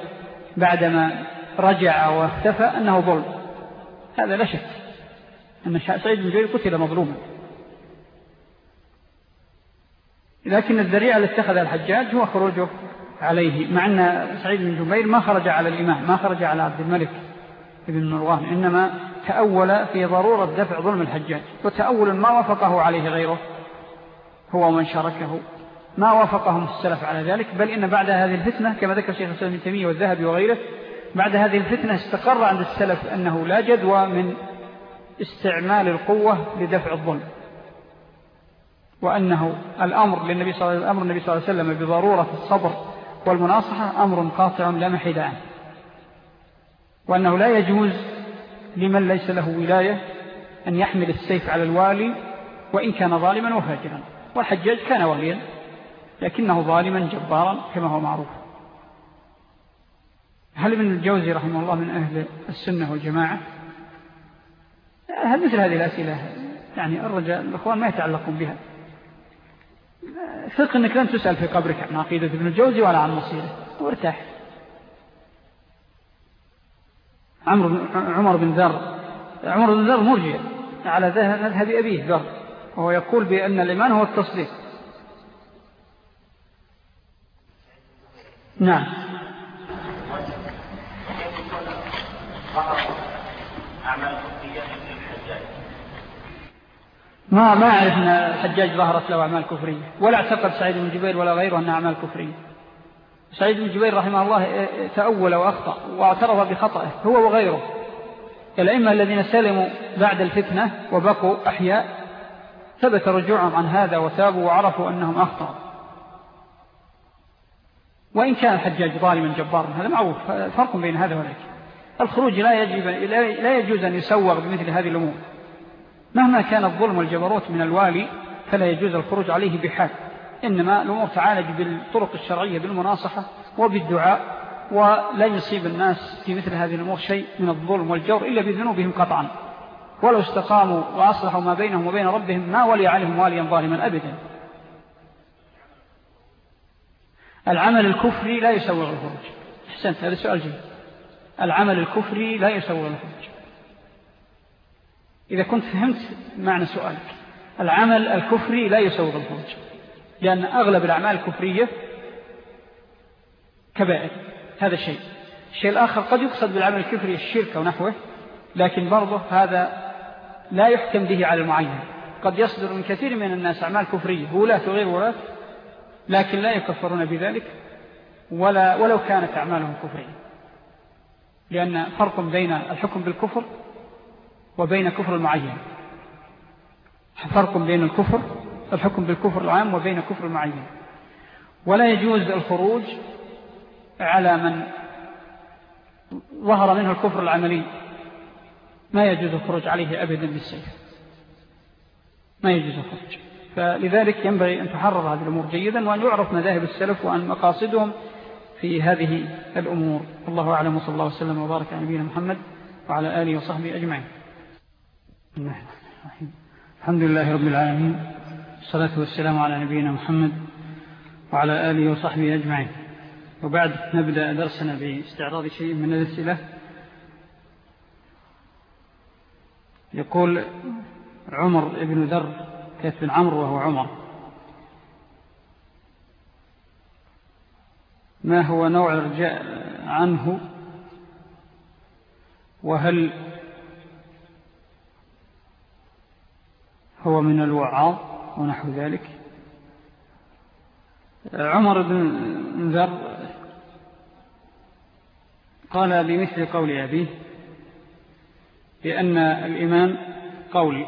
بعدما رجع واختفى أنه ظلم. هذا لا شك أن سعيد بن جبير قتل مظلوما. لكن الذريعة اللي اتخذ الحجاج هو خروجه عليه مع أن سعيد بن جبير ما خرج على الإمام ما خرج على عبد الملك بن مروان إنما تأول في ضرورة دفع ظلم الحجاج وتأول ما وفقه عليه غيره. هو من شاركه. ما وافقهم السلف على ذلك بل إن بعد هذه الفتنة كما ذكر شيخ السلام تيمية والذهبي وغيره بعد هذه الفتنة استقر عند السلف أنه لا جدوى من استعمال القوة لدفع الظلم. وأنه الأمر للنبي صلى الله عليه النبي صلى الله عليه وسلم بضرورة الصبر والمناصحة أمر قاطع لا محيد عنه. وأنه لا يجوز لمن ليس له ولاية أن يحمل السيف على الوالي وإن كان ظالما وفاجرا. والحجاج كان واليا لكنه ظالما جبارا كما هو معروف. هل ابن الجوزي رحمه الله من أهل السنة والجماعة؟ هل مثل هذه الأسئلة؟ يعني الرجاء الأخوان ما يتعلقون بها. ثق أنك لن تسأل في قبرك عن عقيدة ابن الجوزي ولا عن مصيره. وارتاح. عمر بن ذر عمر بن ذر مرجع على مذهب أبيه ذر. وهو يقول بأن الإيمان هو التصديق. نعم. ما ما أعرف أن الحجاج ظهرت له أعمال كفرية. ولا اعتقد سعيد بن جبير ولا غيره أنها أعمال كفرية. سعيد بن جبير رحمه الله تأول وأخطأ واعترف بخطأه هو وغيره. الأئمة الذين سلموا بعد الفتنة وبقوا أحياء ثبت رجوعهم عن هذا وتابوا وعرفوا أنهم أخطأوا. وإن كان الحجاج ظالما جبارا هذا معروف فرق بين هذا وذاك. الخروج لا, يجب لا يجوز أن يسوغ بمثل هذه الأمور. مهما كان الظلم والجبروت من الوالي فلا يجوز الخروج عليه بحال. إنما الأمور تعالج بالطرق الشرعية بالمناصحة وبالدعاء ولا يصيب الناس في مثل هذه الأمور شيء من الظلم والجور إلا بذنوبهم قطعا. ولو استقاموا وأصلحوا ما بينهم وبين ربهم ما ولي عليهم واليا ظالما أبدا. العمل الكفري لا يسوغ الخروج. أحسنت هذا سؤال جيد. العمل الكفري لا يسوغ الخروج. إذا كنت فهمت معنى سؤالك العمل الكفري لا يسوغ الخروج. لأن أغلب الأعمال الكفرية كبائر. هذا شيء. الشيء الآخر قد يقصد بالعمل الكفري الشرك ونحوه لكن برضه هذا لا يحكم به على المعين. قد يصدر من كثير من الناس أعمال كفرية ولاة وغير ولاة لكن لا يكفرون بذلك ولا ولو كانت أعمالهم كفرية. لأن فرق بين الحكم بالكفر وبين كفر المعين. فرق بين الكفر الحكم بالكفر العام وبين كفر المعين. ولا يجوز الخروج على من ظهر منه الكفر العملي. ما يجوز الخروج عليه أبدا بالسيف. ما يجوز الخروج. فلذلك ينبغي أن تحرر هذه الأمور جيدا وأن يعرف مذاهب السلف وأن مقاصدهم في هذه الأمور. الله أعلم وصلى الله وسلم وبارك على نبينا محمد وعلى آله وصحبه أجمعين. الحمد لله رب العالمين الصلاة والسلام على نبينا محمد وعلى آله وصحبه أجمعين. وبعد نبدأ درسنا باستعراض شيء من الأسئلة. يقول عمر ابن ذر كيف بن عمرو وهو عمر. ما هو نوع الرجاء عنه؟ وهل هو من الوعاظ ونحو ذلك؟ عمر بن ذر قال بمثل قول أبيه بأن الإيمان قول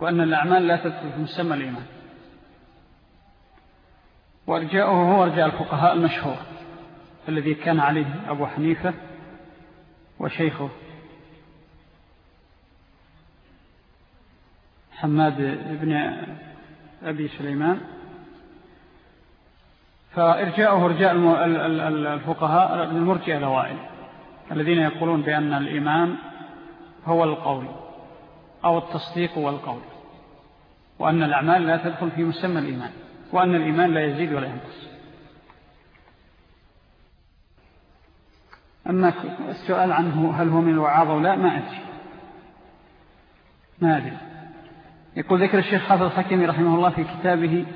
وأن الأعمال لا تدخل في مسمى الإيمان. وأرجاؤه هو أرجاء الفقهاء المشهور الذي كان عليه أبو حنيفة وشيخه حماد بن أبي سليمان. فإرجاؤه رجاء الفقهاء المرجئة الأوائل. الذين يقولون بأن الإيمان هو القول أو التصديق والقول وأن الأعمال لا تدخل في مسمى الإيمان وأن الإيمان لا يزيد ولا ينقص. أما السؤال عنه هل هو من الوعاظ أو لا ما أدري. ما أدري. يقول ذكر الشيخ حافظ الحكيمي رحمه الله في كتابه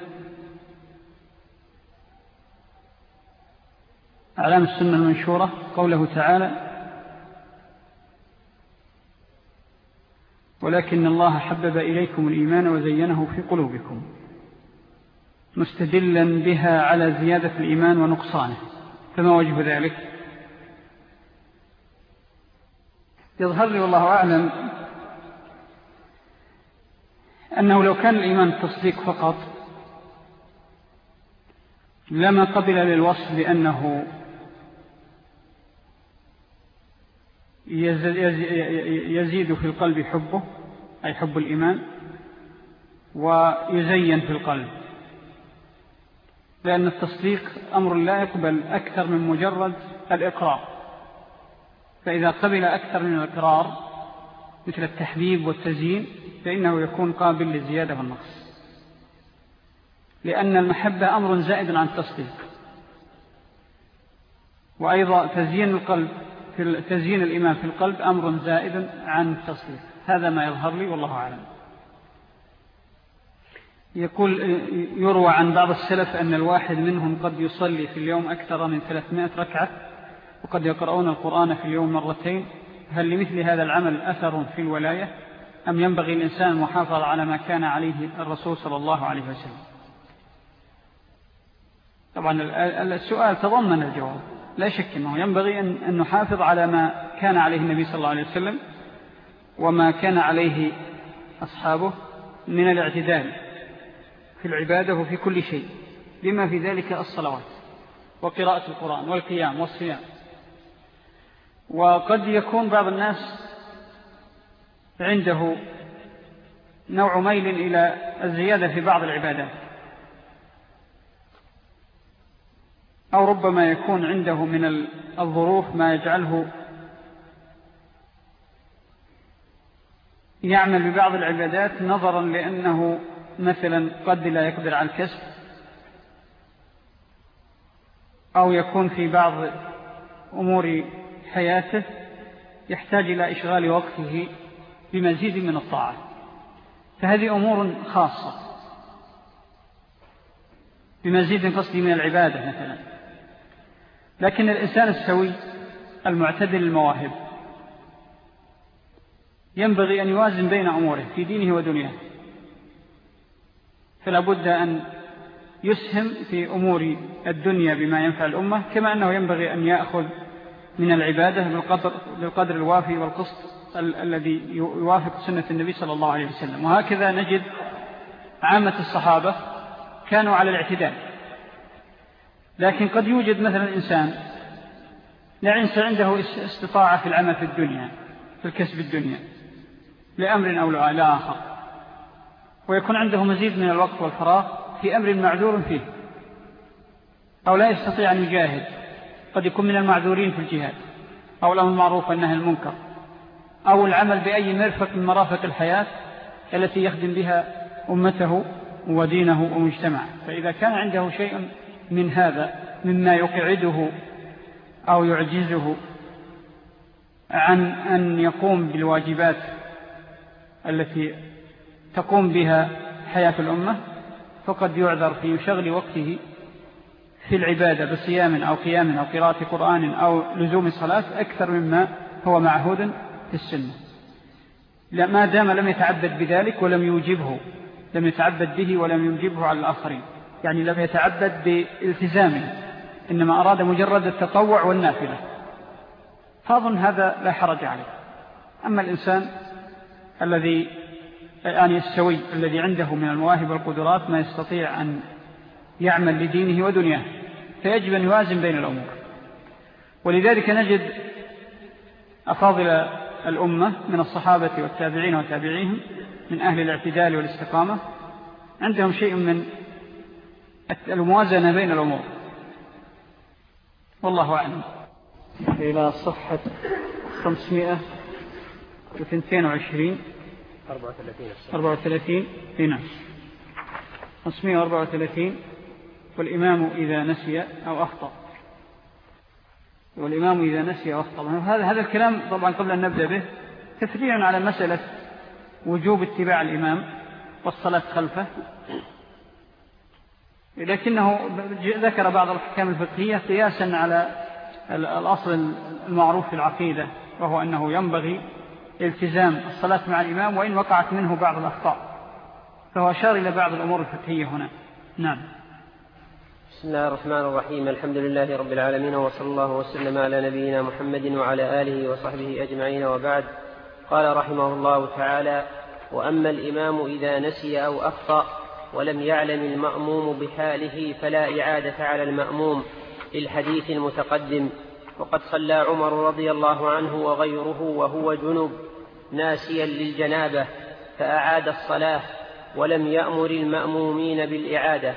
أعلام السنة المنشورة قوله تعالى ولكن الله حبب إليكم الإيمان وزينه في قلوبكم مستدلا بها على زيادة الإيمان ونقصانه. فما وجه ذلك؟ يظهر لي والله أعلم أنه لو كان الإيمان التصديق فقط لما قبل للوصف بأنه يزيد في القلب حبه أي حب الإيمان ويزين في القلب. لأن التصديق أمر لا يقبل أكثر من مجرد الإقرار. فإذا قبل أكثر من الإقرار مثل التحبيب والتزيين فإنه يكون قابل للزيادة والنقص. لأن المحبة أمر زائد عن التصديق. وأيضا تزيين القلب في تزيين الإيمان في القلب أمر زائد عن التصديق. هذا ما يظهر لي والله أعلم. يقول يروى عن بعض السلف أن الواحد منهم قد يصلي في اليوم أكثر من 300 ركعة وقد يقرؤون القرآن في اليوم مرتين. هل لمثل هذا العمل أثر في الولاية؟ أم ينبغي الإنسان المحافظة على ما كان عليه الرسول صلى الله عليه وسلم؟ طبعا السؤال تضمن الجواب. لا شك أنه ينبغي أن نحافظ على ما كان عليه النبي صلى الله عليه وسلم وما كان عليه أصحابه من الاعتدال في العبادة وفي كل شيء بما في ذلك الصلوات وقراءة القرآن والقيام والصيام. وقد يكون بعض الناس عنده نوع ميل إلى الزيادة في بعض العبادات. أو ربما يكون عنده من الظروف ما يجعله يعمل ببعض العبادات نظرا لأنه مثلا قد لا يقدر على الكسب أو يكون في بعض أمور حياته يحتاج إلى إشغال وقته بمزيد من الطاعة. فهذه أمور خاصة بمزيد قصدي من العبادة مثلا. لكن الإنسان السوي المعتدل المواهب ينبغي أن يوازن بين أموره في دينه ودنياه. فلا بد أن يسهم في أمور الدنيا بما ينفع الأمة كما أنه ينبغي أن يأخذ من العبادة بالقدر, بالقدر الوافي والقسط الذي يوافق سنة النبي صلى الله عليه وسلم. وهكذا نجد عامة الصحابة كانوا على الاعتدال. لكن قد يوجد مثلا إنسان لعنس عنده استطاعة في العمل في الدنيا في الكسب الدنيا لأمر أو لآخر. ويكون عنده مزيد من الوقت والفراغ في أمر معذور فيه أو لا يستطيع أن يجاهد. قد يكون من المعذورين في الجهاد أو الأمر المعروف والنهي المنكر أو العمل بأي مرفق من مرافق الحياة التي يخدم بها أمته ودينه ومجتمعه. فإذا كان عنده شيء من هذا مما يقعده أو يعجزه عن أن يقوم بالواجبات التي تقوم بها حياة الأمة فقد يعذر في شغل وقته في العبادة بصيام أو قيام أو قراءة قرآن أو لزوم صلاة أكثر مما هو معهود في السنة. ما دام لم يتعبد بذلك ولم يوجبه لم يتعبد به ولم يوجبه على الآخرين. يعني لم يتعبد بالتزامه إنما أراد مجرد التطوع والنافلة. فأظن هذا لا حرج عليه. أما الإنسان الذي يعني السوي الذي عنده من المواهب والقدرات ما يستطيع أن يعمل لدينه ودنياه فيجب أن يوازن بين الأمور. ولذلك نجد أفاضل الأمة من الصحابة والتابعين وتابعيهم من أهل الاعتدال والاستقامة عندهم شيء من الموازنة بين الأمور. والله أعلم. إلى صفحة 522 34 34 هنا 534 والإمام إذا نسي أو أخطأ. والإمام إذا نسي أو أخطأ. هذا هذا الكلام طبعا قبل أن نبدأ به تفريع على مسألة وجوب اتباع الإمام والصلاة خلفه. لكنه ذكر بعض الحكام الفقهية قياسا على الأصل المعروف في العقيدة وهو أنه ينبغي التزام الصلاة مع الإمام وإن وقعت منه بعض الأخطاء. فهو أشار إلى بعض الأمور الفقهية هنا. نعم. بسم الله الرحمن الرحيم. الحمد لله رب العالمين وصلى الله وسلم على نبينا محمد وعلى آله وصحبه أجمعين. وبعد قال رحمه الله تعالى وأما الإمام إذا نسي أو أخطأ ولم يعلم المأموم بحاله فلا إعادة على المأموم للحديث المتقدم. وقد صلى عمر رضي الله عنه وغيره وهو جنب ناسيا للجنابة فأعاد الصلاة ولم يأمر المأمومين بالإعادة.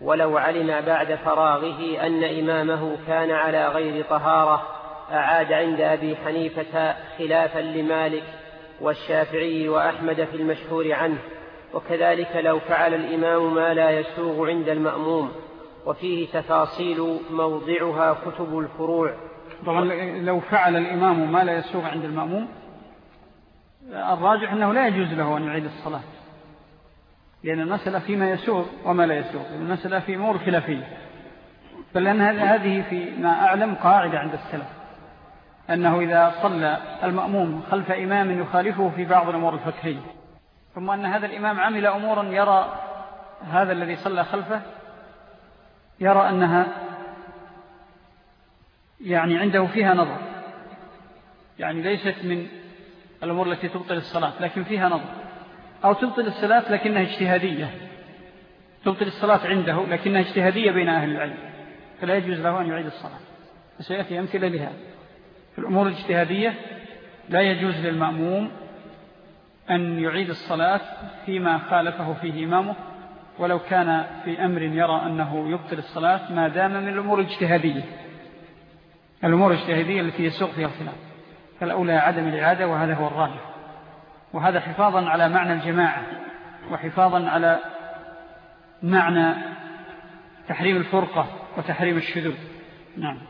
ولو علم بعد فراغه أن إمامه كان على غير طهارة أعاد عند أبي حنيفة خلافا لمالك والشافعي وأحمد في المشهور عنه. وكذلك لو فعل الإمام ما لا يسوغ عند المأموم وفيه تفاصيل موضعها كتب الفروع. طبعا لو فعل الإمام ما لا يسوغ عند المأموم الراجح أنه لا يجوز له أن يعيد الصلاة لأن المسألة فيما يسوغ وما لا يسوغ المسألة في أمور خلافية بل أن هذه في ما أعلم قاعدة عند السلف أنه إذا صلى المأموم خلف إمام يخالفه في بعض الأمور الفكرية ثم أن هذا الإمام عمل أمورا يرى هذا الذي صلى خلفه يرى أنها يعني عنده فيها نظر. يعني ليست من الأمور التي تبطل الصلاة لكن فيها نظر. أو تبطل الصلاة لكنها اجتهادية. تبطل الصلاة عنده لكنها اجتهادية بين أهل العلم. فلا يجوز له أن يعيد الصلاة. فسيأتي أمثلة لها في الأمور الاجتهادية لا يجوز للمأموم أن يعيد الصلاة فيما خالفه فيه إمامه ولو كان في أمر يرى أنه يبطل الصلاة ما دام من الأمور الاجتهادية. الأمور الاجتهادية التي يسوق فيها الخلاف. فالأولى عدم الإعادة وهذا هو الراجح. وهذا حفاظا على معنى الجماعة وحفاظا على معنى تحريم الفرقة وتحريم الشذوذ. نعم.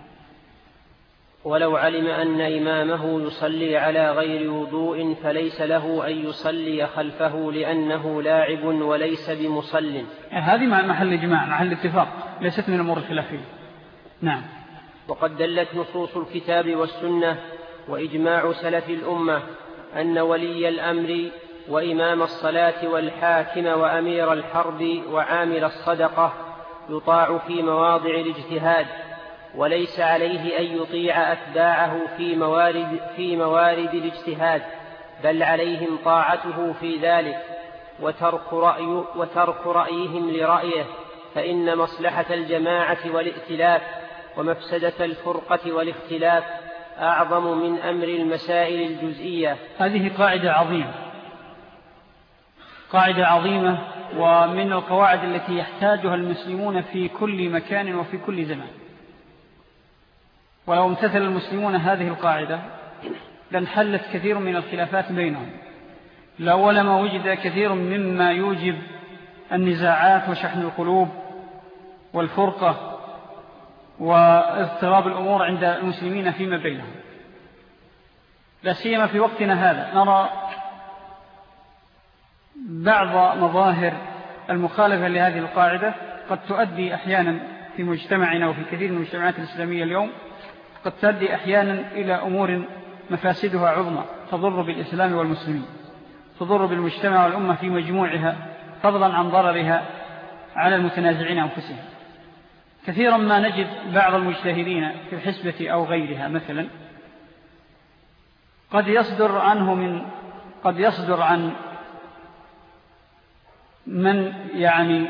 ولو علم أن إمامه يصلي على غير وضوء فليس له أن يصلي خلفه لأنه لاعب وليس بمصل. هذه محل إجماع محل اتفاق ليست من الأمور الخلافية. نعم. وقد دلت نصوص الكتاب والسنة وإجماع سلف الأمة أن ولي الأمر وإمام الصلاة والحاكم وأمير الحرب وعامل الصدقة يطاع في مواضع الاجتهاد. وليس عليه أن يطيع أتباعه في موارد, في موارد الاجتهاد بل عليهم طاعته في ذلك وترك, رأي وترك رأيهم لرأيه فإن مصلحة الجماعة والائتلاف ومفسدة الفرقة والاختلاف أعظم من أمر المسائل الجزئية. هذه قاعدة عظيمة. قاعدة عظيمة ومن القواعد التي يحتاجها المسلمون في كل مكان وفي كل زمان. ولو امتثل المسلمون هذه القاعدة لانحلت كثير من الخلافات بينهم. لأول ما وجد كثير مما يوجب النزاعات وشحن القلوب والفرقة واضطراب الأمور عند المسلمين فيما بينهم. لا سيما في وقتنا هذا. نرى بعض مظاهر المخالفة لهذه القاعدة قد تؤدي أحيانا في مجتمعنا وفي كثير من المجتمعات الإسلامية اليوم قد تؤدي أحيانا إلى أمور مفاسدها عظمى تضر بالإسلام والمسلمين تضر بالمجتمع والأمة في مجموعها فضلا عن ضررها على المتنازعين أنفسهم. كثيرا ما نجد بعض المجتهدين في الحسبة أو غيرها مثلا قد يصدر عنه من قد يصدر عن من يعني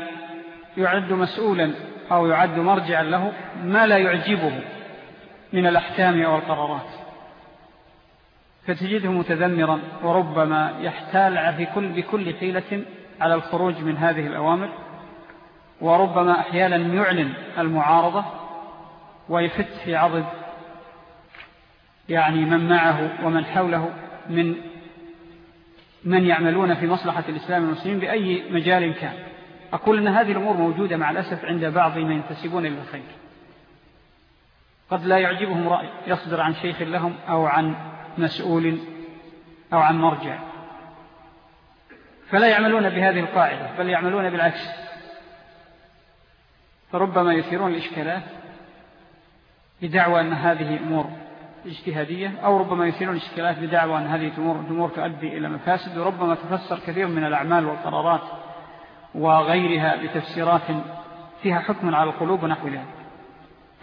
يعد مسؤولا أو يعد مرجعا له ما لا يعجبه. من الأحكام أو القرارات فتجده متذمرا وربما يحتال في كل بكل حيلة على الخروج من هذه الأوامر وربما أحيانا يعلن المعارضة ويفت في عضد يعني من معه ومن حوله من من يعملون في مصلحة الإسلام والمسلمين بأي مجال كان. أقول أن هذه الأمور موجودة مع الأسف عند بعض من ينتسبون إلى الخير. قد لا يعجبهم رأي يصدر عن شيخ لهم أو عن مسؤول أو عن مرجع. فلا يعملون بهذه القاعدة بل يعملون بالعكس. فربما يثيرون الإشكالات بدعوى أن هذه أمور اجتهادية أو ربما يثيرون الإشكالات بدعوى أن هذه أمور تؤدي إلى مفاسد. وربما تفسر كثير من الأعمال والقرارات وغيرها بتفسيرات فيها حكم على القلوب ونحو ذلك.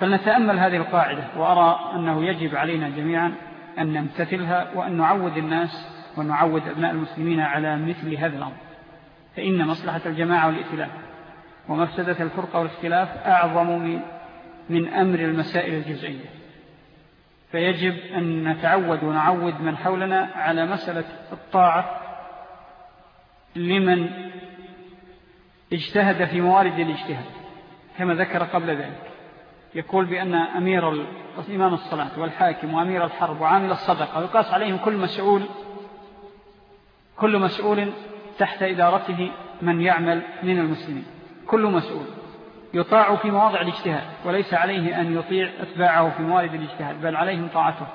فلنتأمل هذه القاعدة وأرى أنه يجب علينا جميعا أن نمتثلها وأن نعود الناس ونعود أبناء المسلمين على مثل هذا الأمر. فإن مصلحة الجماعة والإتلاف ومفسدة الفرقة والاختلاف أعظم من أمر المسائل الجزئية. فيجب أن نتعود ونعود من حولنا على مسألة الطاعة لمن اجتهد في موارد الاجتهاد كما ذكر قبل ذلك. يقول بأن أمير إمام الصلاة والحاكم وأمير الحرب وعامل الصدقة ويقاس عليهم كل مسؤول كل مسؤول تحت إدارته من يعمل من المسلمين. كل مسؤول. يطاع في مواضع الاجتهاد وليس عليه أن يطيع أتباعه في موارد الاجتهاد بل عليهم طاعته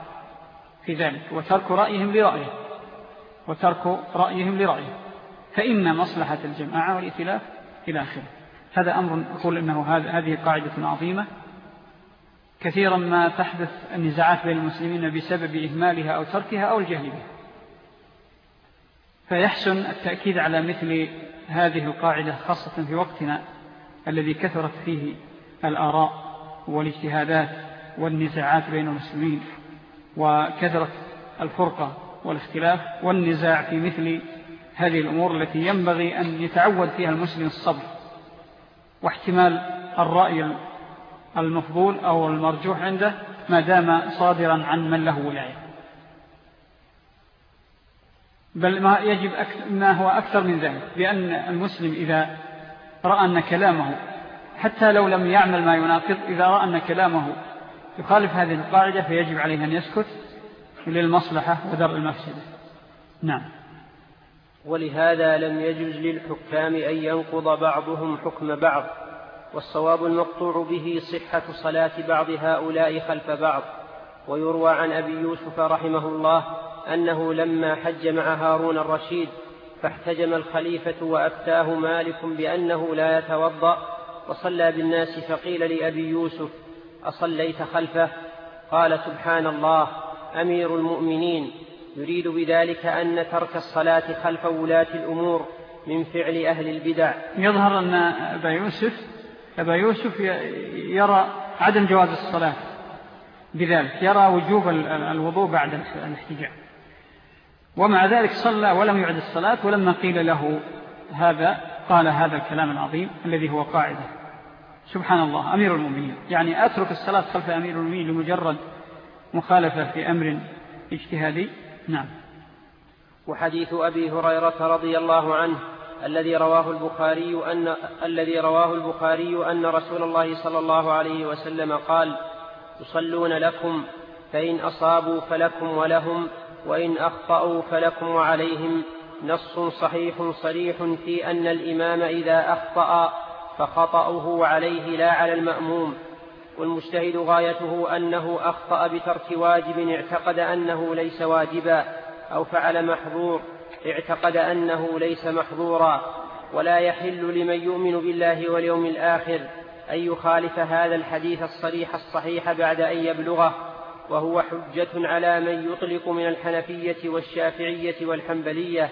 في ذلك وترك رأيهم لرأيه وترك رأيهم لرأيه. فإن مصلحة الجماعة والإتلاف إلى آخره. هذا أمر أقول أنه هذه قاعدة عظيمة. كثيرا ما تحدث النزاعات بين المسلمين بسبب إهمالها أو تركها أو الجهل بها. فيحسن التأكيد على مثل هذه القاعدة خاصة في وقتنا الذي كثرت فيه الآراء والاجتهادات والنزاعات بين المسلمين وكثرت الفرقة والاختلاف والنزاع في مثل هذه الأمور التي ينبغي أن يتعود فيها المسلم الصبر واحتمال الرأي المفضول أو المرجوح عنده ما دام صادرا عن من له ولاية. بل ما يجب ما هو أكثر من ذلك بأن المسلم إذا رأى أن كلامه حتى لو لم يعمل ما يناقض إذا رأى أن كلامه يخالف هذه القاعدة فيجب عليه أن يسكت للمصلحة ودر المفسدة. نعم. ولهذا لم يجوز للحكام أن ينقض بعضهم حكم بعض. والصواب المقطوع به صحة صلاة بعض هؤلاء خلف بعض. ويروى عن أبي يوسف رحمه الله أنه لما حج مع هارون الرشيد فاحتجم الخليفة وأفتاه مالك بأنه لا يتوضأ وصلى بالناس فقيل لأبي يوسف أصليت خلفه؟ قال سبحان الله أمير المؤمنين يريد بذلك أن ترك الصلاة خلف ولاة الأمور من فعل أهل البدع. يظهر أن أبا يوسف أبا يوسف يرى عدم جواز الصلاة بذلك يرى وجوب الوضوء بعد الاحتجاج. ومع ذلك صلى ولم يعد الصلاة ولما قيل له هذا قال هذا الكلام العظيم الذي هو قاعدة. سبحان الله أمير المؤمنين. يعني أترك الصلاة خلف أمير المؤمنين لمجرد مخالفة في أمر اجتهادي؟ نعم. وحديث أبي هريرة رضي الله عنه الذي رواه البخاري أن الذي رواه البخاري أن رسول الله صلى الله عليه وسلم قال يصلون لكم فإن أصابوا فلكم ولهم وإن أخطأوا فلكم وعليهم. نص صحيح صريح في أن الإمام إذا أخطأ فخطأه عليه لا على المأموم. والمجتهد غايته أنه أخطأ بترك واجب اعتقد أنه ليس واجبا أو فعل محظور. اعتقد أنه ليس محظورا ولا يحل لمن يؤمن بالله واليوم الآخر أن يخالف هذا الحديث الصريح الصحيح بعد أن يبلغه وهو حجة على من يطلق من الحنفية والشافعية والحنبلية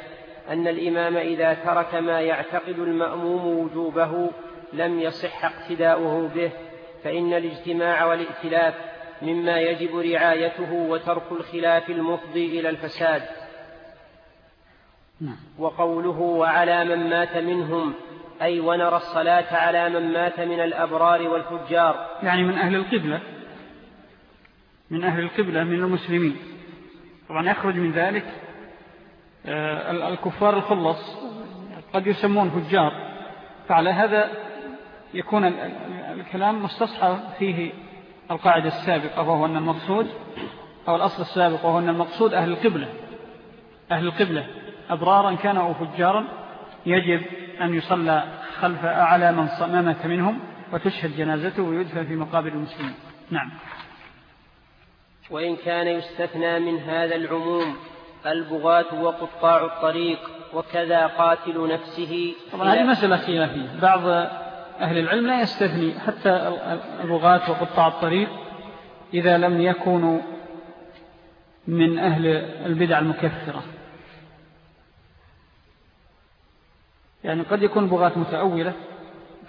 أن الإمام إذا ترك ما يعتقد المأموم وجوبه لم يصح اقتداؤه به فإن الاجتماع والائتلاف مما يجب رعايته وترك الخلاف المفضي إلى الفساد. وقوله وعلى من مات منهم أي ونرى الصلاة على من مات من الأبرار والفجار. يعني من أهل القبلة من أهل القبلة من المسلمين. طبعا يخرج من ذلك آه، الكفار الخلص قد يسمون فجار. فعلى هذا يكون الكلام مستصحى فيه القاعدة السابقة وهو أن المقصود أو الأصل السابق وهو أن المقصود أهل القبلة أهل القبلة. أبرارا كانوا أو فجارا يجب أن يصلى خلف أعلى من صمامة منهم وتشهد جنازته ويدفن في مقابر المسلمين. نعم. وإن كان يستثنى من هذا العموم البغاة وقطاع الطريق وكذا قاتل نفسه طبعا هذه مسألة خلافية. بعض أهل العلم لا يستثني حتى البغاة وقطاع الطريق إذا لم يكونوا من أهل البدع المكفرة. يعني قد يكون بغاة متأولة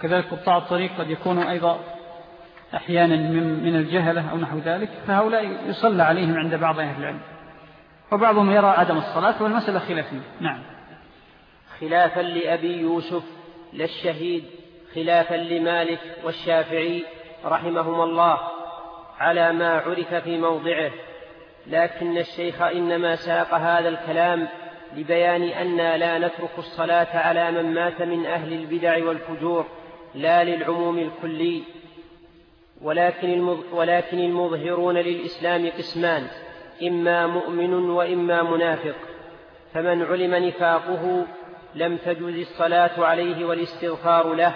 كذلك قطاع الطريق قد يكونوا أيضا أحيانا من الجهلة أو نحو ذلك فهؤلاء يصلى عليهم عند بعض أهل العلم. وبعضهم يرى عدم الصلاة والمسألة خلافية. نعم. خلافا لأبي يوسف للشهيد خلافا لمالك والشافعي رحمهما الله على ما عرف في موضعه. لكن الشيخ إنما ساق هذا الكلام لبيان أن لا نترك الصلاة على من مات من أهل البدع والفجور لا للعموم الكلي. ولكن المظهرون للإسلام قسمان إما مؤمن وإما منافق. فمن علم نفاقه لم تجوز الصلاة عليه والاستغفار له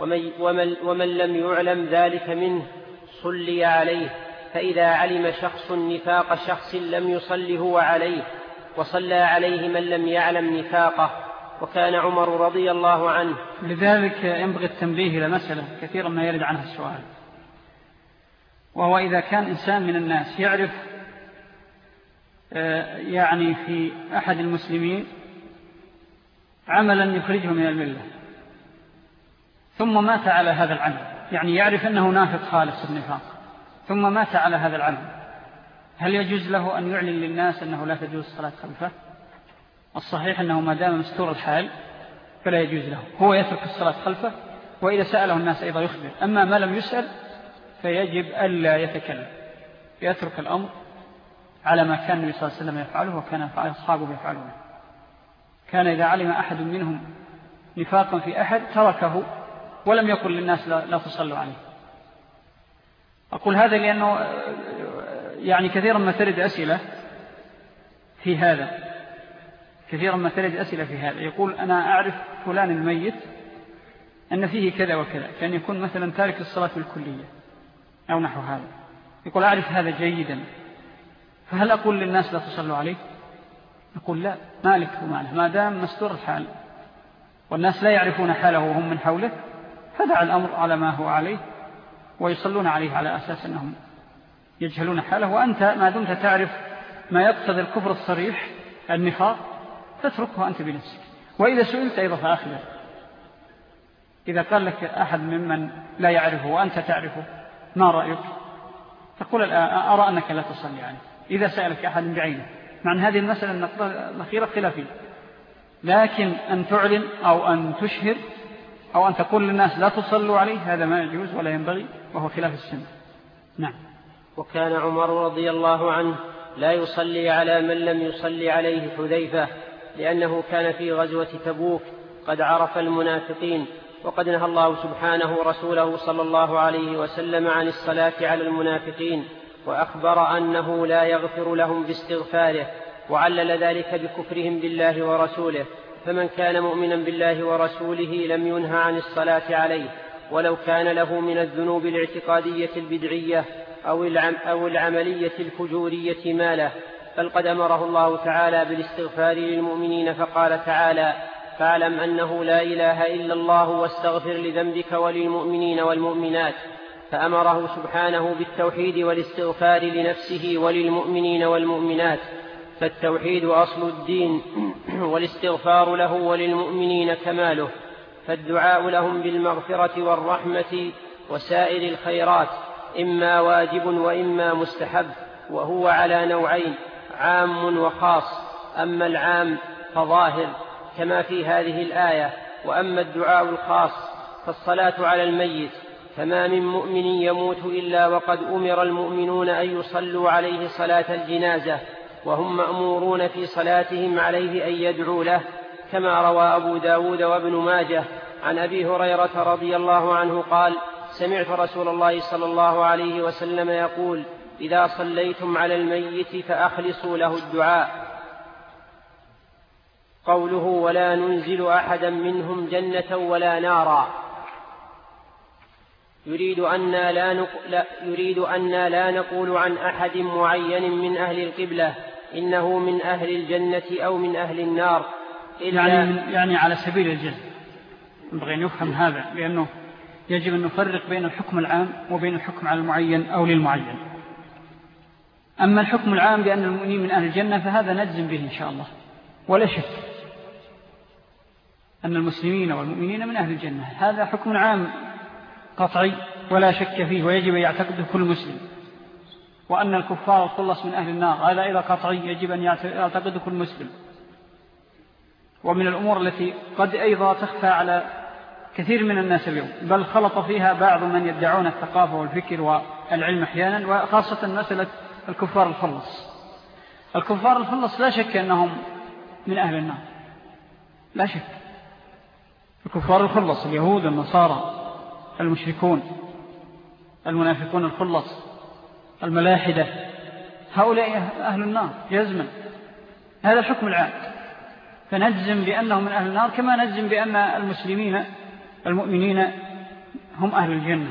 ومن, ومن, لم يعلم ذلك منه صلي عليه. فإذا علم شخص نفاق شخص لم يصل هو عليه وصلى عليه من لم يعلم نفاقه وكان عمر رضي الله عنه. لذلك ينبغي التنبيه إلى مسألة كثيرا ما يرد عنها السؤال. وهو إذا كان إنسان من الناس يعرف آه، يعني في أحد المسلمين عملا يخرجه من الملة ثم مات على هذا العمل. يعني يعرف أنه نافق خالص النفاق ثم مات على هذا العمل. هل يجوز له أن يعلن للناس أنه لا تجوز الصلاة خلفه؟ الصحيح أنه ما دام مستور الحال فلا يجوز له. هو يترك الصلاة خلفه وإذا سأله الناس أيضا يخبر. أما ما لم يسأل فيجب ألا يتكلم. يترك الأمر على ما كان النبي صلى الله عليه وسلم يفعله وكان أصحابه يفعلونه. كان إذا علم أحد منهم نفاقا في أحد تركه ولم يقل للناس لا, لا تصلوا عليه. أقول هذا لأنه يعني كثيرا ما ترد أسئلة في هذا. كثيرا ما ترد أسئلة في هذا. يقول أنا أعرف فلان الميت أن فيه كذا وكذا كأن يكون مثلا تارك الصلاة الكلية أو نحو هذا. يقول أعرف هذا جيدا. فهل أقول للناس لا تصلوا عليه؟ يقول لا مالك وماله ما دام مستور الحال والناس لا يعرفون حاله وهم من حوله فدع الأمر على ما هو عليه ويصلون عليه على أساس أنهم يجهلون حاله وأنت ما دمت تعرف ما يقتضي الكفر الصريح النفاق تتركه أنت بنفسك. وإذا سئلت أيضا فأخبر إذا قال لك أحد ممن لا يعرفه وأنت تعرفه ما رأيك؟ تقول أرى أنك لا تصلي عنه. إذا سألك أحد بعينه. مع أن هذه المسألة الأخيرة خلافية لكن أن تعلن أو أن تشهر أو أن تقول للناس لا تصلوا عليه هذا ما يجوز ولا ينبغي وهو خلاف السنة. نعم. وكان عمر رضي الله عنه لا يصلي على من لم يصلي عليه حذيفة لأنه كان في غزوة تبوك قد عرف المنافقين وقد نهى الله سبحانه رسوله صلى الله عليه وسلم عن الصلاة على المنافقين وأخبر أنه لا يغفر لهم باستغفاره وعلل ذلك بكفرهم بالله ورسوله فمن كان مؤمنا بالله ورسوله لم ينه عن الصلاة عليه. ولو كان له من الذنوب الاعتقادية البدعية أو, العم أو العملية الفجورية ما له بل قد أمره الله تعالى بالاستغفار للمؤمنين فقال تعالى فاعلم أنه لا إله إلا الله واستغفر لذنبك وللمؤمنين والمؤمنات فأمره سبحانه بالتوحيد والاستغفار لنفسه وللمؤمنين والمؤمنات. فالتوحيد أصل الدين والاستغفار له وللمؤمنين كماله. فالدعاء لهم بالمغفرة والرحمة وسائر الخيرات إما واجب وإما مستحب وهو على نوعين عام وخاص. أما العام فظاهر كما في هذه الآية. وأما الدعاء الخاص فالصلاة على الميت. فما من مؤمن يموت إلا وقد أمر المؤمنون أن يصلوا عليه صلاة الجنازة وهم مأمورون في صلاتهم عليه أن يدعوا له. كما روى أبو داود وابن ماجه عن أبي هريرة رضي الله عنه قال سمعت رسول الله صلى الله عليه وسلم يقول إذا صليتم على الميت فأخلصوا له الدعاء. قوله ولا ننزل أحدا منهم جنة ولا نارا. يريد أن لا, نق... يريد أن لا نقول عن أحد معين من أهل القبلة إنه من أهل الجنة أو من أهل النار. إلا يعني, يعني على سبيل الجزم. ينبغي أن يفهم هذا لأنه يجب أن نفرق بين الحكم العام وبين الحكم على المعين أو للمعين. أما الحكم العام بأن المؤمنين من أهل الجنة فهذا نجزم به إن شاء الله. ولا شك أن المسلمين والمؤمنين من أهل الجنة. هذا حكم عام قطعي ولا شك فيه ويجب أن يعتقده كل مسلم. وأن الكفار الخلص من أهل النار هذا إذا قطعي يجب أن يعتقده كل مسلم. ومن الأمور التي قد أيضا تخفى على كثير من الناس اليوم بل خلط فيها بعض من يدعون الثقافة والفكر والعلم أحيانا وخاصة مسألة الكفار الخلص الكفار الخلص لا شك أنهم من أهل النار. لا شك. الكفار الخلص اليهود النصارى المشركون المنافقون الخلص الملاحدة هؤلاء أهل النار جزما. هذا الحكم العام. فنجزم بأنهم من أهل النار كما نجزم بأن المسلمين المؤمنين هم أهل الجنة.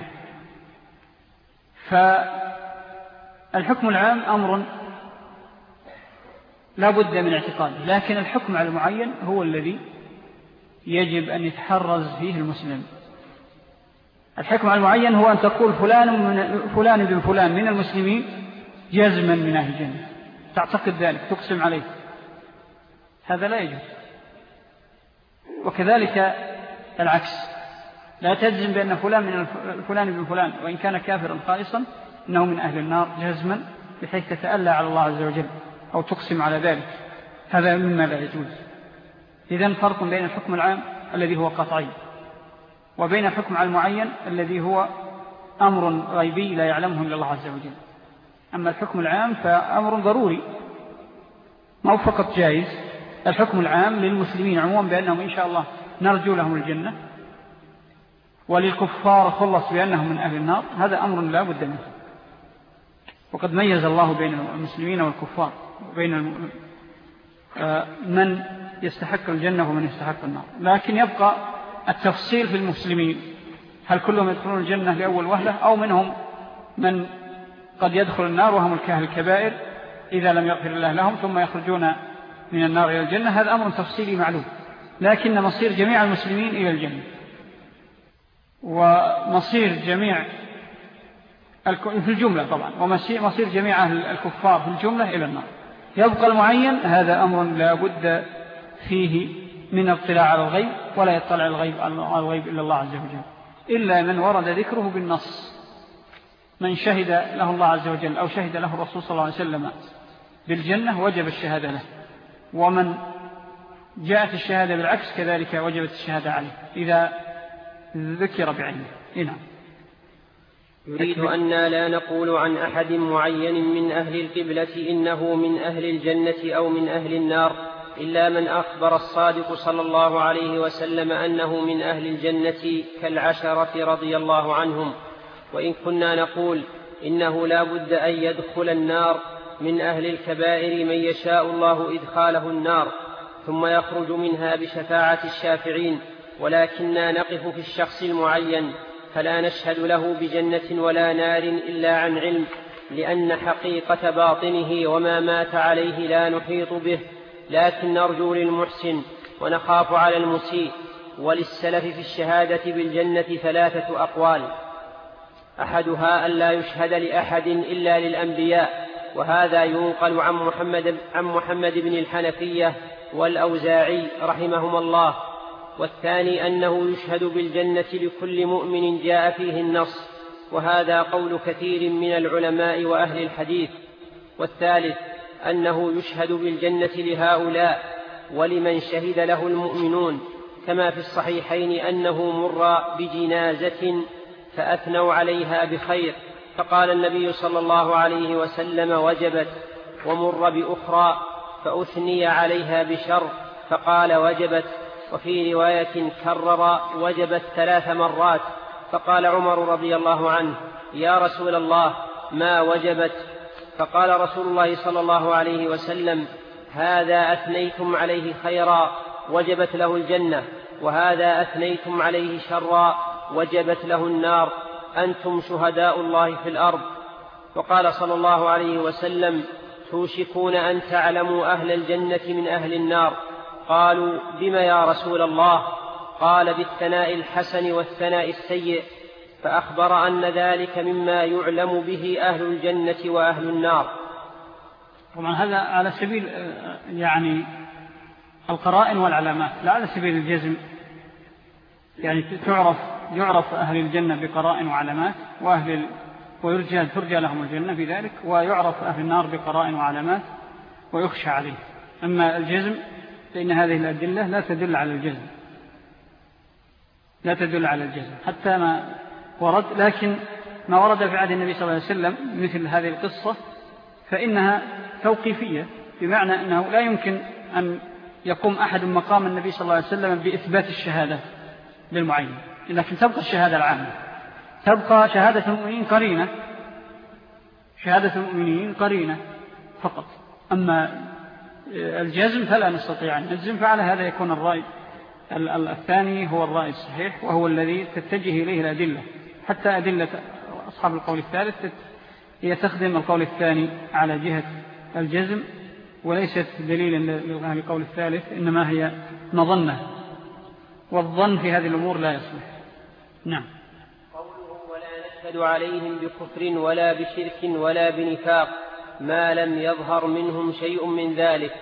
فالحكم العام أمر لا بد من اعتقاده لكن الحكم على المعين هو الذي يجب أن يتحرز فيه المسلم. الحكم على المعين هو أن تقول فلان, من فلان ابن فلان من المسلمين جزما من أهل الجنة. تعتقد ذلك تقسم عليه. هذا لا يجوز. وكذلك العكس. لا تجزم بأن فلان من فلان ابن فلان وإن كان كافرا خالصا إنه من أهل النار جزما بحيث تتألى على الله عز وجل أو تقسم على ذلك. هذا مما لا يجوز. إذن فرق بين الحكم العام الذي هو قطعي وبين الحكم على المعين الذي هو أمر غيبي لا يعلمه إلا الله عز وجل. أما الحكم العام فأمر ضروري ما هو فقط جائز الحكم العام للمسلمين عموما بأنهم إن شاء الله نرجو لهم الجنة وللكفار خلص بأنهم من أهل النار هذا أمر لا بد منه. وقد ميز الله بين المسلمين والكفار وبين آه، من يستحق الجنة ومن يستحق النار. لكن يبقى التفصيل في المسلمين هل كلهم يدخلون الجنة لأول وهلة أو منهم من قد يدخل النار وهم الكاهل الكبائر إذا لم يغفر الله لهم ثم يخرجون من النار إلى الجنة هذا أمر تفصيلي معلوم. لكن مصير جميع المسلمين إلى الجنة. ومصير جميع في الجملة طبعا. ومصير جميع الكفار في الجملة إلى النار. يبقى المعين هذا أمر لا بد فيه من اطلاع على الغيب ولا يطلع الغيب على الغيب إلا الله عز وجل. إلا من ورد ذكره بالنص. من شهد له الله عز وجل أو شهد له الرسول صلى الله عليه وسلم بالجنة وجب الشهادة له. ومن جاءت الشهادة بالعكس كذلك وجبت الشهادة عليه إذا ذكر بعينه نعم. يريد أن لا نقول عن أحد معين من أهل القبلة إنه من أهل الجنة أو من أهل النار إلا من أخبر الصادق صلى الله عليه وسلم أنه من أهل الجنة كالعشرة رضي الله عنهم. وإن كنا نقول إنه لا بد أن يدخل النار من أهل الكبائر من يشاء الله إدخاله النار ثم يخرج منها بشفاعة الشافعين ولكننا نقف في الشخص المعين فلا نشهد له بجنة ولا نار إلا عن علم لأن حقيقة باطنه وما مات عليه لا نحيط به لكن نرجو للمحسن ونخاف على المسيء وللسلف في الشهادة بالجنة ثلاثة أقوال أحدها أن لا يشهد لأحد إلا للأنبياء وهذا ينقل عن محمد, عن محمد بن الحنفية والأوزاعي رحمهما الله. والثاني أنه يشهد بالجنة لكل مؤمن جاء فيه النص وهذا قول كثير من العلماء وأهل الحديث. والثالث أنه يشهد بالجنة لهؤلاء ولمن شهد له المؤمنون كما في الصحيحين أنه مر بجنازة فأثنوا عليها بخير. فقال النبي صلى الله عليه وسلم وجبت ومر بأخرى فأثني عليها بشر فقال وجبت وفي رواية كرر وجبت ثلاث مرات فقال عمر رضي الله عنه يا رسول الله ما وجبت فقال رسول الله صلى الله عليه وسلم هذا أثنيتم عليه خيرا وجبت له الجنة وهذا أثنيتم عليه شرا وجبت له النار أنتم شهداء الله في الأرض. وقال صلى الله عليه وسلم توشكون أن تعلموا أهل الجنة من أهل النار. قالوا بم يا رسول الله؟ قال بالثناء الحسن والثناء السيء. فأخبر أن ذلك مما يعلم به أهل الجنة وأهل النار. طبعا هذا على سبيل يعني القرائن والعلامات لا على سبيل الجزم. يعني تعرف يعرف أهل الجنة بقرائن وعلامات وأهل ويرجى ترجى لهم الجنة بذلك ويعرف أهل النار بقرائن وعلامات ويخشى عليه. أما الجزم فإن هذه الأدلة لا تدل على الجزم. لا تدل على الجزم. حتى ما ورد لكن ما ورد في عهد النبي صلى الله عليه وسلم مثل هذه القصة فإنها توقيفية بمعنى أنه لا يمكن أن يقوم أحد مقام النبي صلى الله عليه وسلم بإثبات الشهادة للمعين. لكن تبقى الشهادة العامة. تبقى شهادة المؤمنين قرينة. شهادة المؤمنين قرينة فقط. أما الجزم فلا نستطيع أن نجزم فعلى هذا يكون الرأي الثاني هو الرأي الصحيح وهو الذي تتجه إليه الأدلة. حتى أدلة أصحاب القول الثالث هي تخدم القول الثاني على جهة الجزم وليست دليلا للقول الثالث إنما هي مظنة. والظن في هذه الأمور لا يصلح. نعم. قوله ولا نشهد عليهم بكفر ولا بشرك ولا بنفاق ما لم يظهر منهم شيء من ذلك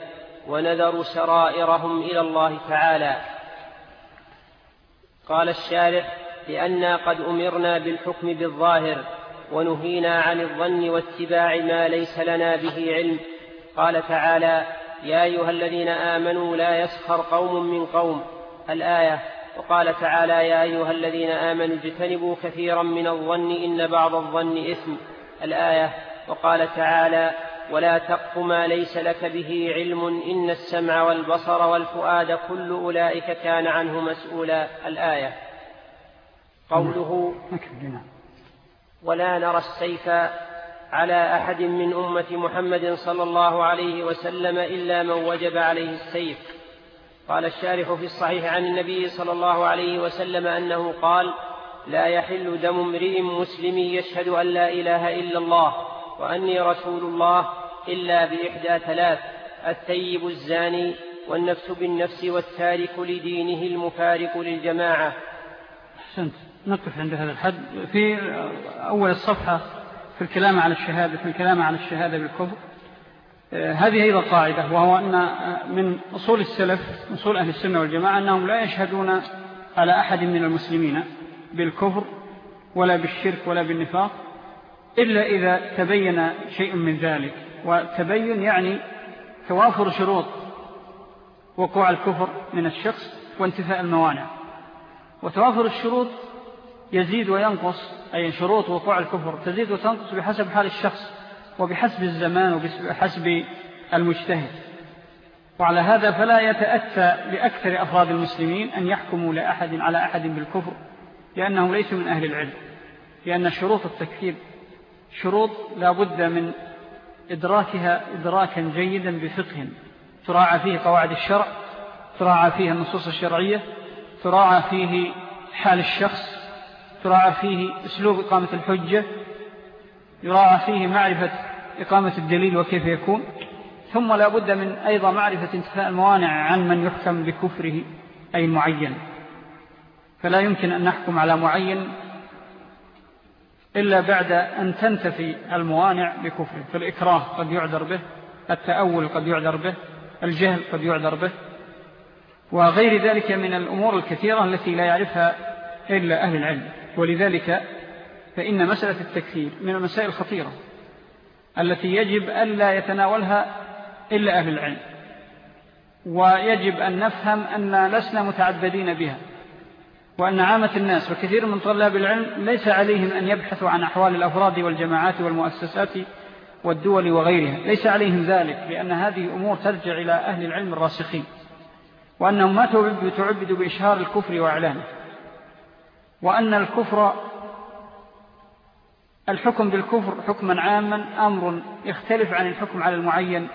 ونذر سرائرهم إلى الله تعالى. قال الشارح لأنا قد أمرنا بالحكم بالظاهر ونهينا عن الظن واتباع ما ليس لنا به علم. قال تعالى يا أيها الذين آمنوا لا يسخر قوم من قوم. الآية وقال تعالى يا أيها الذين آمنوا اجتنبوا كثيرا من الظن إن بعض الظن إثم الآية. وقال تعالى ولا تقف ما ليس لك به علم إن السمع والبصر والفؤاد كل أولئك كان عنه مسؤولا الآية. قوله ولا نرى السيف على أحد من أمة محمد صلى الله عليه وسلم إلا من وجب عليه السيف. قال الشارح في الصحيح عن النبي صلى الله عليه وسلم أنه قال لا يحل دم امرئ مسلم يشهد أن لا إله إلا الله وأني رسول الله إلا بإحدى ثلاث الثيب الزاني والنفس بالنفس والتارك لدينه المفارق للجماعة. أحسنت. نقف عند هذا الحد. في أول الصفحة في الكلام على الشهادة في الكلام على الشهادة بالكفر هذه أيضا قاعدة وهو أن آه، من أصول السلف أصول أهل السنة والجماعة أنهم لا يشهدون على أحد من المسلمين بالكفر ولا بالشرك ولا بالنفاق إلا إذا تبين شيء من ذلك. وتبين يعني توافر شروط وقوع الكفر من الشخص وانتفاء الموانع. وتوافر الشروط يزيد وينقص أي شروط وقوع الكفر تزيد وتنقص بحسب حال الشخص. وبحسب الزمان وبحسب المجتهد. وعلى هذا فلا يتأتى لأكثر أفراد المسلمين أن يحكموا لأحد على أحد بالكفر لأنه ليس من أهل العلم لأن شروط التكفير شروط لا بد من إدراكها إدراكا جيدا بفقه. تراعى فيه قواعد الشرع تراعى فيه النصوص الشرعية تراعى فيه حال الشخص تراعى فيه أسلوب إقامة الحجة يراعى فيه معرفة إقامة الدليل وكيف يكون. ثم لا بد من أيضا معرفة انتفاء الموانع عن من يحكم بكفره أي معين فلا يمكن أن نحكم على معين إلا بعد أن تنتفي الموانع بكفره. فالإكراه قد يعذر به التأول قد يعذر به الجهل قد يعذر به وغير ذلك من الأمور الكثيرة التي لا يعرفها إلا أهل العلم. ولذلك فإن مسألة التكفير من المسائل الخطيرة. التي يجب ألا يتناولها إلا أهل العلم ويجب أن نفهم أن لسنا متعبدين بها وأن عامة الناس وكثير من طلاب العلم ليس عليهم أن يبحثوا عن أحوال الأفراد والجماعات والمؤسسات والدول وغيرها ليس عليهم ذلك لأن هذه أمور ترجع إلى أهل العلم الراسخين وأنهم ما تعبدوا بإشهار الكفر وإعلانه وأن الكفر الحكم بالكفر حكما عاما أمر يختلف عن الحكم على المعين.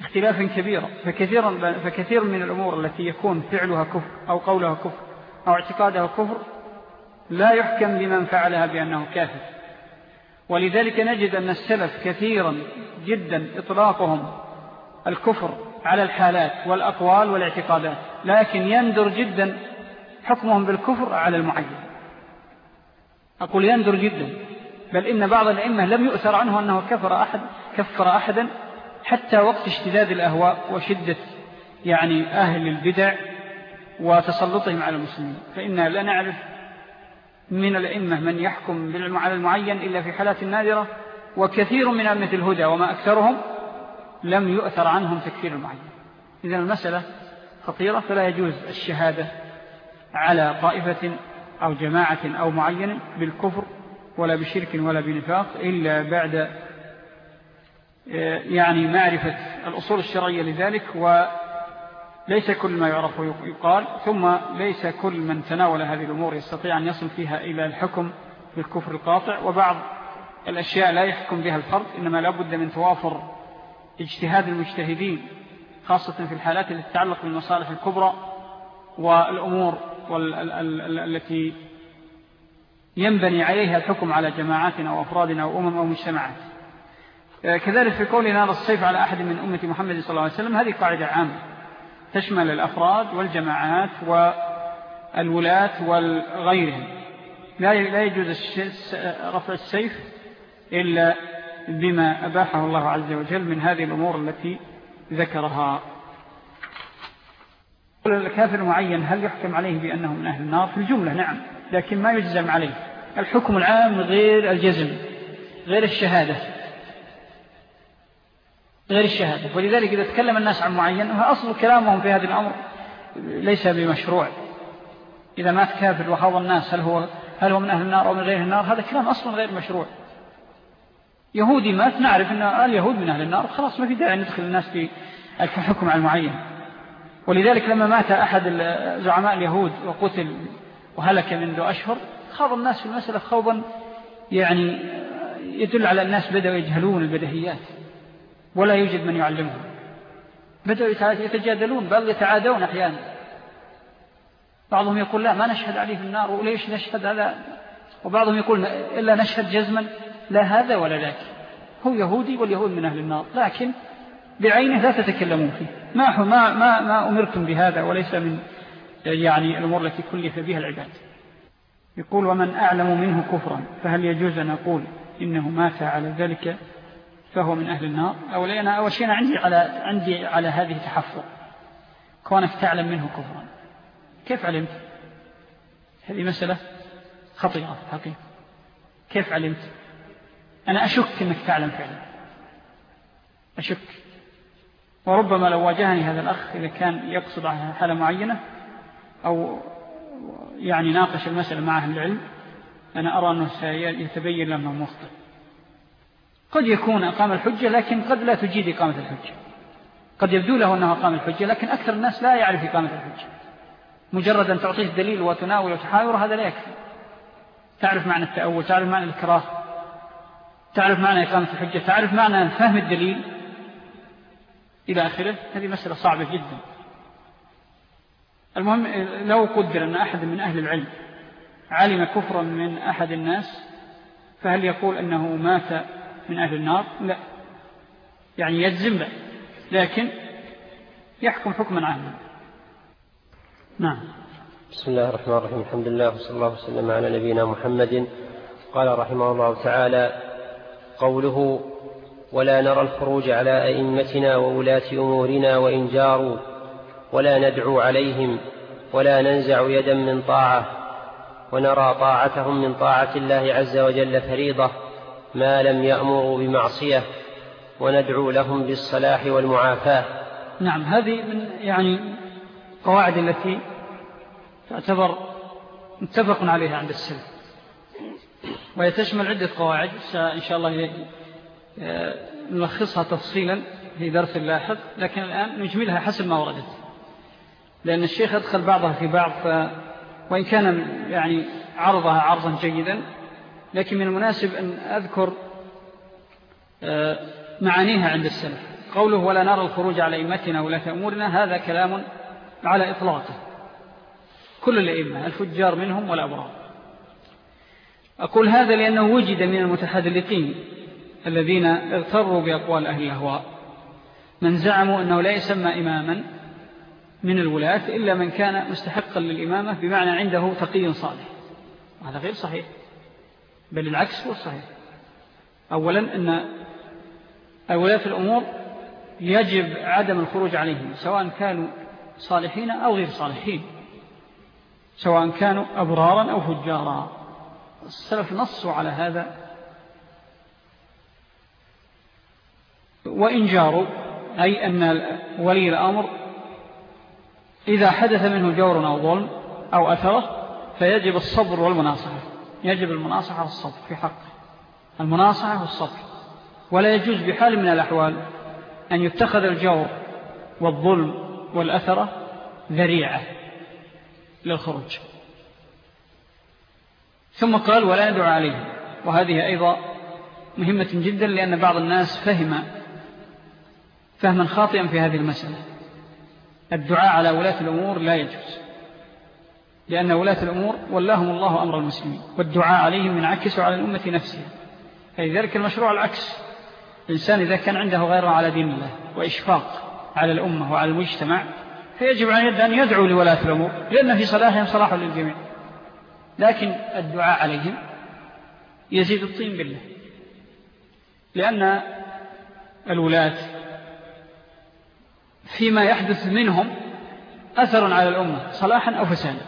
اختلافا كبيرا فكثيرا فكثير من الأمور التي يكون فعلها كفر أو قولها كفر أو اعتقادها كفر لا يحكم لمن فعلها بأنه كافر. ولذلك نجد أن السلف كثيرا جدا إطلاقهم الكفر على الحالات والأقوال والاعتقادات لكن يندر جدا حكمهم بالكفر على المعين. أقول يندر جدا بل إن بعض الأئمة لم يؤثر عنه أنه كفر أحد كفر أحدا حتى وقت اشتداد الأهواء وشدة يعني أهل البدع وتسلطهم على المسلمين. فإنا لا نعرف من الأئمة من يحكم على المعين إلا في حالات نادرة وكثير من أمة الهدى وما أكثرهم لم يؤثر عنهم تكفير المعين. إذن المسألة خطيرة فلا يجوز الشهادة على طائفة أو جماعة أو معين بالكفر ولا بشرك ولا بنفاق إلا بعد يعني معرفة الأصول الشرعية لذلك وليس كل ما يعرف يقال ثم ليس كل من تناول هذه الأمور يستطيع أن يصل فيها إلى الحكم بالكفر القاطع. وبعض الأشياء لا يحكم بها الفرد إنما لابد من توافر اجتهاد المجتهدين خاصة في الحالات التي تتعلق بالمصالح الكبرى والأمور التي ينبني عليها الحكم على جماعات أو أفراد أو أمم أو مجتمعات. آه، كذلك في قولنا نار الصيف على أحد من أمة محمد صلى الله عليه وسلم هذه قاعدة عامة تشمل الأفراد والجماعات والولاة والغيرهم. لا يجوز رفع السيف إلا بما أباحه الله عز وجل من هذه الأمور التي ذكرها. الكافر المعين هل يحكم عليه بأنه من أهل النار؟ في الجملة نعم لكن ما يجزم عليه. الحكم العام غير الجزم غير الشهادة غير الشهادة. ولذلك إذا تكلم الناس عن معين فأصل كلامهم في هذا الأمر ليس بمشروع. إذا مات كافر وخاض الناس هل هو, هل هو من أهل النار أو من غير النار؟ هذا كلام أصلا غير مشروع. يهودي مات نعرف أن اليهود من أهل النار خلاص ما في داعي ندخل الناس في الحكم على المعين. ولذلك لما مات أحد زعماء اليهود وقتل وهلك منذ أشهر خاض الناس في المسألة خوضا يعني يدل على الناس بدأوا يجهلون البدهيات ولا يوجد من يعلمهم. بدأوا يتجادلون بل يتعادون أحيانا. بعضهم يقول لا ما نشهد عليه في النار وليش نشهد هذا؟ وبعضهم يقول إلا نشهد جزما لا هذا ولا ذاك. هو يهودي واليهود من أهل النار لكن بعينه لا تتكلمون فيه. ما, ما, ما, ما أمرتم بهذا وليس من يعني الأمور التي كلف بها العباد. يقول ومن أعلم منه كفرا فهل يجوز أن أقول إنه مات على ذلك فهو من أهل النار؟ أو أنا أول شيء أنا عندي على, عندي على هذه تحفظ. كونك تعلم منه كفرا. كيف علمت؟ هذه مسألة خطيرة حقيقة. كيف علمت؟ أنا أشك أنك تعلم فعلا. أشك. وربما لو واجهني هذا الأخ إذا كان يقصد حالة معينة أو يعني ناقش المسألة مع أهل العلم أنا أرى أنه سيتبين لما مخطئ قد يكون أقام الحجة لكن قد لا تجيد إقامة الحجة. قد يبدو له أنه أقام الحجة لكن أكثر الناس لا يعرف إقامة الحجة. مجرد أن تعطيه الدليل وتناول وتحاور هذا لا يكفي. تعرف معنى التأول تعرف معنى الكراه تعرف معنى إقامة الحجة تعرف معنى فهم الدليل. إلى آخره هذه مسألة صعبة جدا. المهم لو قدر أن أحد من أهل العلم علم كفرا من أحد الناس فهل يقول أنه مات من أهل النار؟ لا. يعني يجزم له لكن يحكم حكما عاما نعم. بسم الله الرحمن الرحيم. الحمد لله وصلى الله وسلم على نبينا محمد. قال رحمه الله تعالى قوله ولا نرى الخروج على أئمتنا وولاة أمورنا وإن جاروا ولا ندعو عليهم ولا ننزع يدا من طاعة ونرى طاعتهم من طاعة الله عز وجل فريضة ما لم يأمروا بمعصية وندعو لهم بالصلاح والمعافاة. نعم هذه من يعني قواعد التي تعتبر متفق عليها عند السلف. وهي تشمل عدة قواعد إن شاء الله نلخصها تفصيلا في درس لاحق لكن الآن نجملها حسب ما وردت. لأن الشيخ أدخل بعضها في بعض ف... وإن كان يعني عرضها عرضا جيدا لكن من المناسب أن أذكر آه، معانيها عند السلف. قوله ولا نرى الخروج على إمتنا ولا أمورنا هذا كلام على إطلاقه. كل الأئمة الفجار منهم والأبرار. أقول هذا لأنه وجد من المتحدلقين الذين اغتروا بأقوال أهل الأهواء. من زعموا أنه لا يسمى إماما من الولاة إلا من كان مستحقا للإمامة بمعنى عنده تقي صالح. وهذا غير صحيح. بل العكس هو الصحيح أولا أن الولاة الأمور يجب عدم الخروج عليهم سواء كانوا صالحين أو غير صالحين. سواء كانوا أبرارا أو فجارا. السلف نصوا على هذا وإن جاروا أي أن ولي الأمر إذا حدث منه جور أو ظلم أو أثره فيجب الصبر والمناصحة. يجب المناصحة والصبر في حقه. المناصحة والصبر. ولا يجوز بحال من الأحوال أن يتخذ الجور والظلم والأثرة ذريعة للخروج. ثم قال ولا يدعو عليه وهذه أيضا مهمة جدا لأن بعض الناس فهم فهما خاطئا في هذه المسألة. الدعاء على ولاة الأمور لا يجوز لأن ولاة الأمور ولاهم الله أمر المسلمين والدعاء عليهم ينعكس على الأمة نفسها. فلذلك المشروع العكس. الإنسان إذا كان عنده غيره على دين الله وإشفاق على الأمة وعلى المجتمع فيجب أن يدعو لولاة الأمور لأن في صلاحهم صلاح للجميع. لكن الدعاء عليهم يزيد الطين بالله لأن الولاة فيما يحدث منهم أثر على الأمة صلاحا أو فسادا.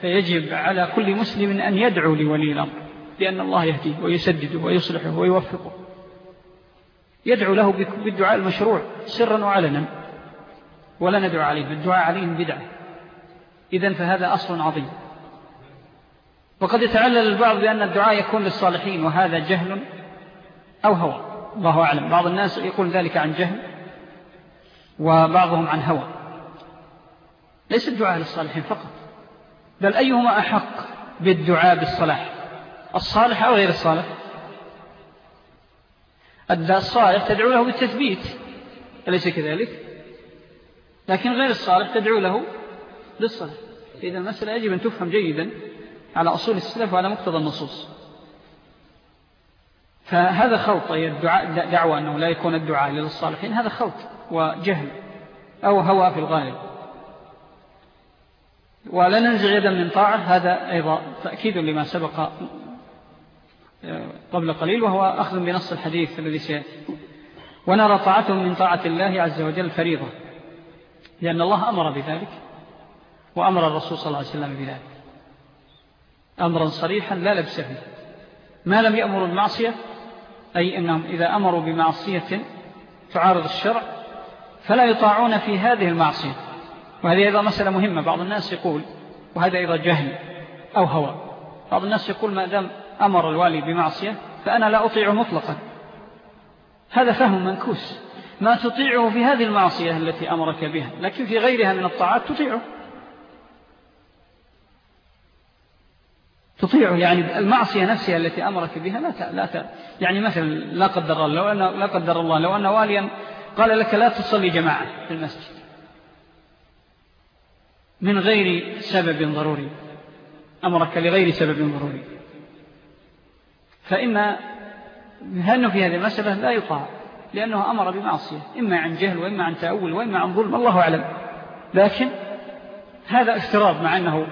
فيجب على كل مسلم أن يدعو لولي الأمر لأن الله يهديه ويسدده ويصلحه ويوفقه. يدعو له بالدعاء المشروع سرا وعلنا. ولا ندعو عليه الدعاء عليهم بدعة. إذن فهذا أصل عظيم. وقد يتعلل البعض بأن الدعاء يكون للصالحين وهذا جهل أو هوى. الله أعلم. بعض الناس يقول ذلك عن جهل. وبعضهم عن هوى. ليس الدعاء للصالحين فقط بل أيهما أحق بالدعاء بالصلاح؟ الصالح أو غير الصالح؟ الصالح تدعو له بالتثبيت أليس كذلك؟ لكن غير الصالح تدعو له للصلاح. إذا المسألة يجب أن تفهم جيدا على أصول السلف وعلى مقتضى النصوص. فهذا خلط الدعاء دعوة أنه لا يكون الدعاء للصالحين هذا خلط وجهل أو هوى في الغالب. ولا ننزع يدا من طاعة هذا أيضا تأكيد لما سبق آه، قبل قليل وهو أخذ بنص الحديث الذي سيأتي. ونرى طاعتهم من طاعة الله عز وجل فريضة لأن الله أمر بذلك وأمر الرسول صلى الله عليه وسلم بذلك. أمرا صريحا لا لبس فيه. ما لم يأمروا المعصية أي أنهم إذا أمروا بمعصية تعارض الشرع فلا يطاعون في هذه المعصية. وهذه أيضا مسألة مهمة. بعض الناس يقول وهذا أيضا جهل أو هوى. بعض الناس يقول ما دام أمر الوالي بمعصية فأنا لا أطيع مطلقا. هذا فهم منكوس. ما تطيعه في هذه المعصية التي أمرك بها لكن في غيرها من الطاعات تطيعه. تطيعه يعني المعصية نفسها التي أمرك بها لا ت... لا ت... يعني مثلا لا قدر الله لو أن لا قدر الله لو أن واليا قال لك لا تصلي جماعة في المسجد. من غير سبب ضروري. أمرك لغير سبب ضروري. فإن هنه في هذه المسألة؟ لا يطاع لأنه أمر بمعصية إما عن جهل وإما عن تأول وإما عن ظلم الله أعلم. لكن هذا افتراض مع أنه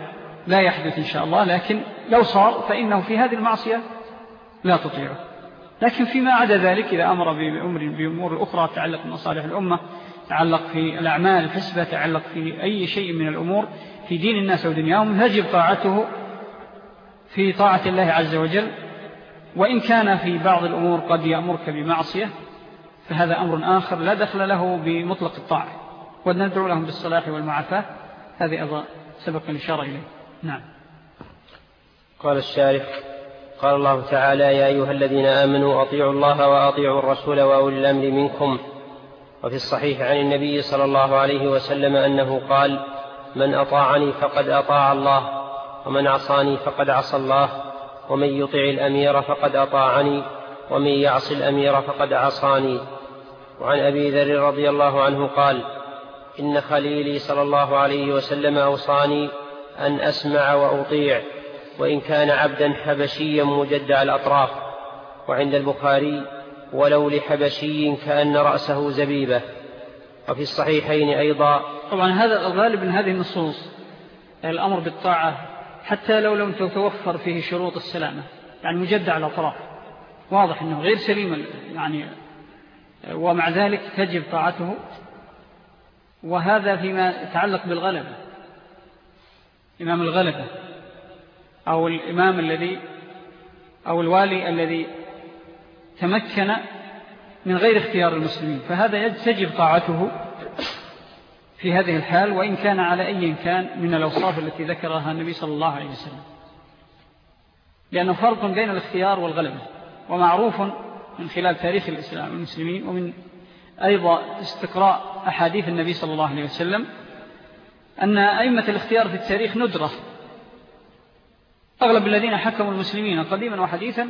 لا يحدث إن شاء الله لكن لو صار فإنه في هذه المعصية لا تطيعه. لكن فيما عدا ذلك إذا أمر بأمر بأمور أخرى تعلق بمصالح الأمة تعلق في الأعمال الحسبة تعلق في أي شيء من الأمور في دين الناس ودنياهم يجب طاعته في طاعة الله عز وجل. وإن كان في بعض الأمور قد يأمرك بمعصية فهذا أمر آخر لا دخل له بمطلق الطاعة. وندعو لهم بالصلاح والمعافاة. هذه أيضا سبق الإشارة إليه. نعم. قال الشارح قال الله تعالى يا أيها الذين آمنوا أطيعوا الله وأطيعوا الرسول وأولي الأمر منكم. وفي الصحيح عن النبي صلى الله عليه وسلم أنه قال من أطاعني فقد أطاع الله ومن عصاني فقد عصى الله ومن يطع الأمير فقد أطاعني ومن يعص الأمير فقد عصاني. وعن أبي ذر رضي الله عنه قال إن خليلي صلى الله عليه وسلم أوصاني أن أسمع وأطيع. وإن كان عبدا حبشيا مجدع الأطراف. وعند البخاري ولو لحبشي كأن رأسه زبيبة. وفي الصحيحين أيضا. طبعا هذا الغالب من هذه النصوص الأمر بالطاعة حتى لو لم تتوفر فيه شروط السلامة. يعني مجدع الأطراف. واضح أنه غير سليم يعني ومع ذلك تجب طاعته. وهذا فيما يتعلق بالغلبة. إمام الغلبة. أو الإمام الذي أو الوالي الذي تمكن من غير اختيار المسلمين. فهذا تجب طاعته في هذه الحال وإن كان على أي كان من الأوصاف التي ذكرها النبي صلى الله عليه وسلم. لأنه فرق بين الاختيار والغلبة ومعروف من خلال تاريخ الإسلام والمسلمين ومن أيضا استقراء أحاديث النبي صلى الله عليه وسلم أن أئمة الاختيار في التاريخ ندرة. أغلب الذين حكموا المسلمين قديما وحديثا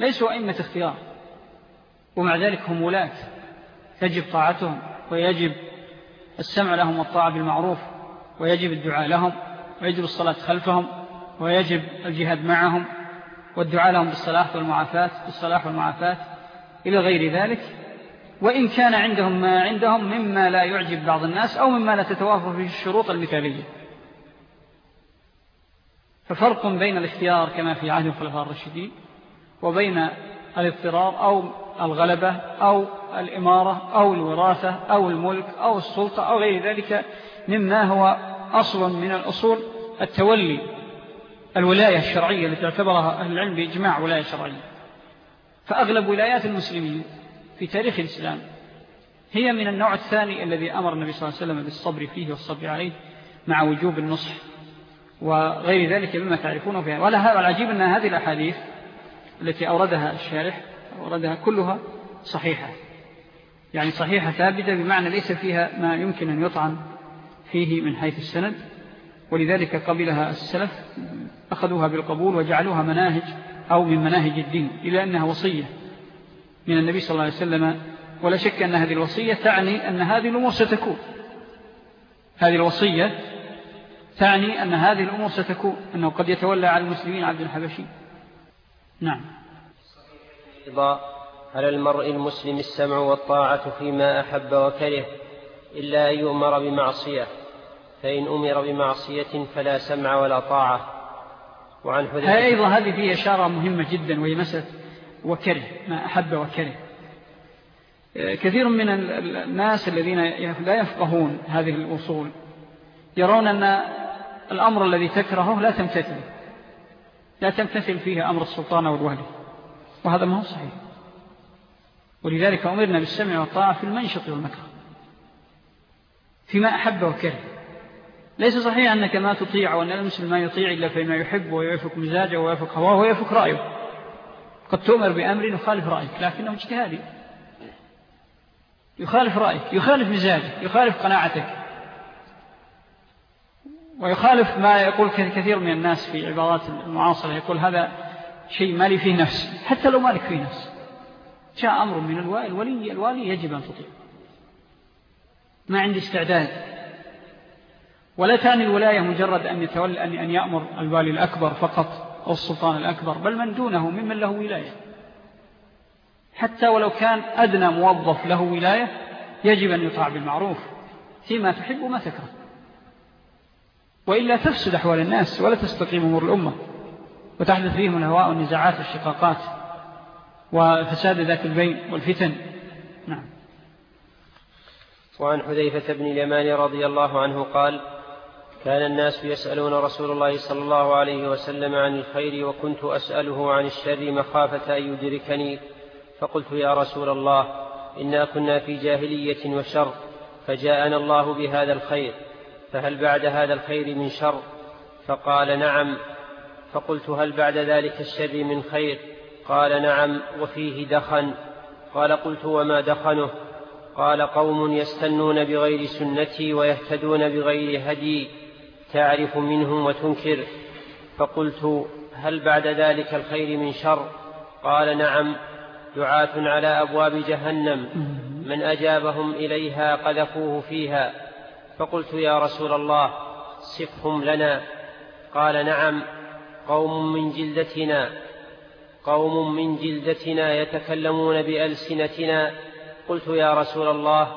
ليسوا أئمة اختيار ومع ذلك هم ولاة تجب طاعتهم ويجب السمع لهم والطاعة بالمعروف ويجب الدعاء لهم ويجب الصلاة خلفهم ويجب الجهاد معهم والدعاء لهم بالصلاح والمعافاة بالصلاح والمعافاة إلى غير ذلك. وإن كان عندهم ما عندهم مما لا يعجب بعض الناس أو مما لا تتوافر فيه الشروط المثالية. ففرق بين الاختيار كما في عهد الخلفاء الرشيدين وبين الاضطرار أو الغلبة أو الإمارة أو الوراثة أو الملك أو السلطة أو غير ذلك مما هو أصل من الأصول التولي الولاية الشرعية التي تعتبرها أهل العلم بإجماع ولاية شرعية. فأغلب ولايات المسلمين في تاريخ الإسلام هي من النوع الثاني الذي أمر النبي صلى الله عليه وسلم بالصبر فيه والصبر عليه مع وجوب النصح وغير ذلك مما تعرفونه فيها. ولا العجيب أن هذه الأحاديث التي أوردها الشارح أوردها كلها صحيحة. يعني صحيحة ثابتة بمعنى ليس فيها ما يمكن أن يطعن فيه من حيث السند. ولذلك قبلها السلف أخذوها بالقبول وجعلوها مناهج أو من مناهج الدين إلى أنها وصية من النبي صلى الله عليه وسلم. ولا شك أن هذه الوصية تعني أن هذه الأمور ستكون. هذه الوصية تعني أن هذه الأمور ستكون أنه قد يتولى على المسلمين عبد الحبشي. نعم. أيضا على المرء المسلم السمع والطاعة فيما أحب وكره إلا أن يؤمر بمعصية فإن أمر بمعصية فلا سمع ولا طاعة. وعن حذيفة أيضا هذه فيه إشارة مهمة جدا وهي مسألة وكره ما أحب وكره. كثير من الناس الذين لا يفقهون هذه الأصول يرون أن الأمر الذي تكرهه لا تمتثل. لا تمتثل فيه أمر السلطان والوالي وهذا ما هو صحيح. ولذلك أمرنا بالسمع والطاعة في المنشط والمكره فيما أحب وكره. ليس صحيح أنك ما تطيع وأن المسلم ما يطيع إلا فيما يحب ويوفق مزاجه ويوفق هواه ويوفق رأيه. قد تؤمر بأمر يخالف رأيك لكنه اجتهادي. يخالف رأيك يخالف مزاجك يخالف قناعتك. ويخالف ما يقول كثير من الناس في عبارات المعاصرة يقول هذا شيء مالي فيه نفس حتى لو مالك فيه نفس. جاء أمر من الولي الوالي يجب أن تطيع. ما عندي استعداد. ولا تعني الولاية مجرد أن, يتولى أن, أن يأمر الوالي الأكبر فقط أو السلطان الأكبر بل من دونه ممن له ولاية. حتى ولو كان أدنى موظف له ولاية يجب أن يطاع بالمعروف. فيما تحب وما تكره. وإلا تفسد أحوال الناس ولا تستقيم أمور الأمة وتحدث فيهم الهواء والنزاعات والشقاقات وفساد ذات البين والفتن. نعم. وعن حذيفة بن اليمان رضي الله عنه قال كان الناس يسألون رسول الله صلى الله عليه وسلم عن الخير وكنت أسأله عن الشر مخافة أن يدركني. فقلت يا رسول الله إنا كنا في جاهلية وشر فجاءنا الله بهذا الخير. فهل بعد هذا الخير من شر؟ فقال نعم. فقلت هل بعد ذلك الشر من خير؟ قال نعم وفيه دخن. قال قلت وما دخنه؟ قال قوم يستنون بغير سنتي ويهتدون بغير هدي تعرف منهم وتنكر. فقلت هل بعد ذلك الخير من شر؟ قال نعم. دعاة على أبواب جهنم. من أجابهم إليها قذفوه فيها. فقلت يا رسول الله صفهم لنا. قال نعم قوم من جلدتنا قوم من جلدتنا يتكلمون بألسنتنا. قلت يا رسول الله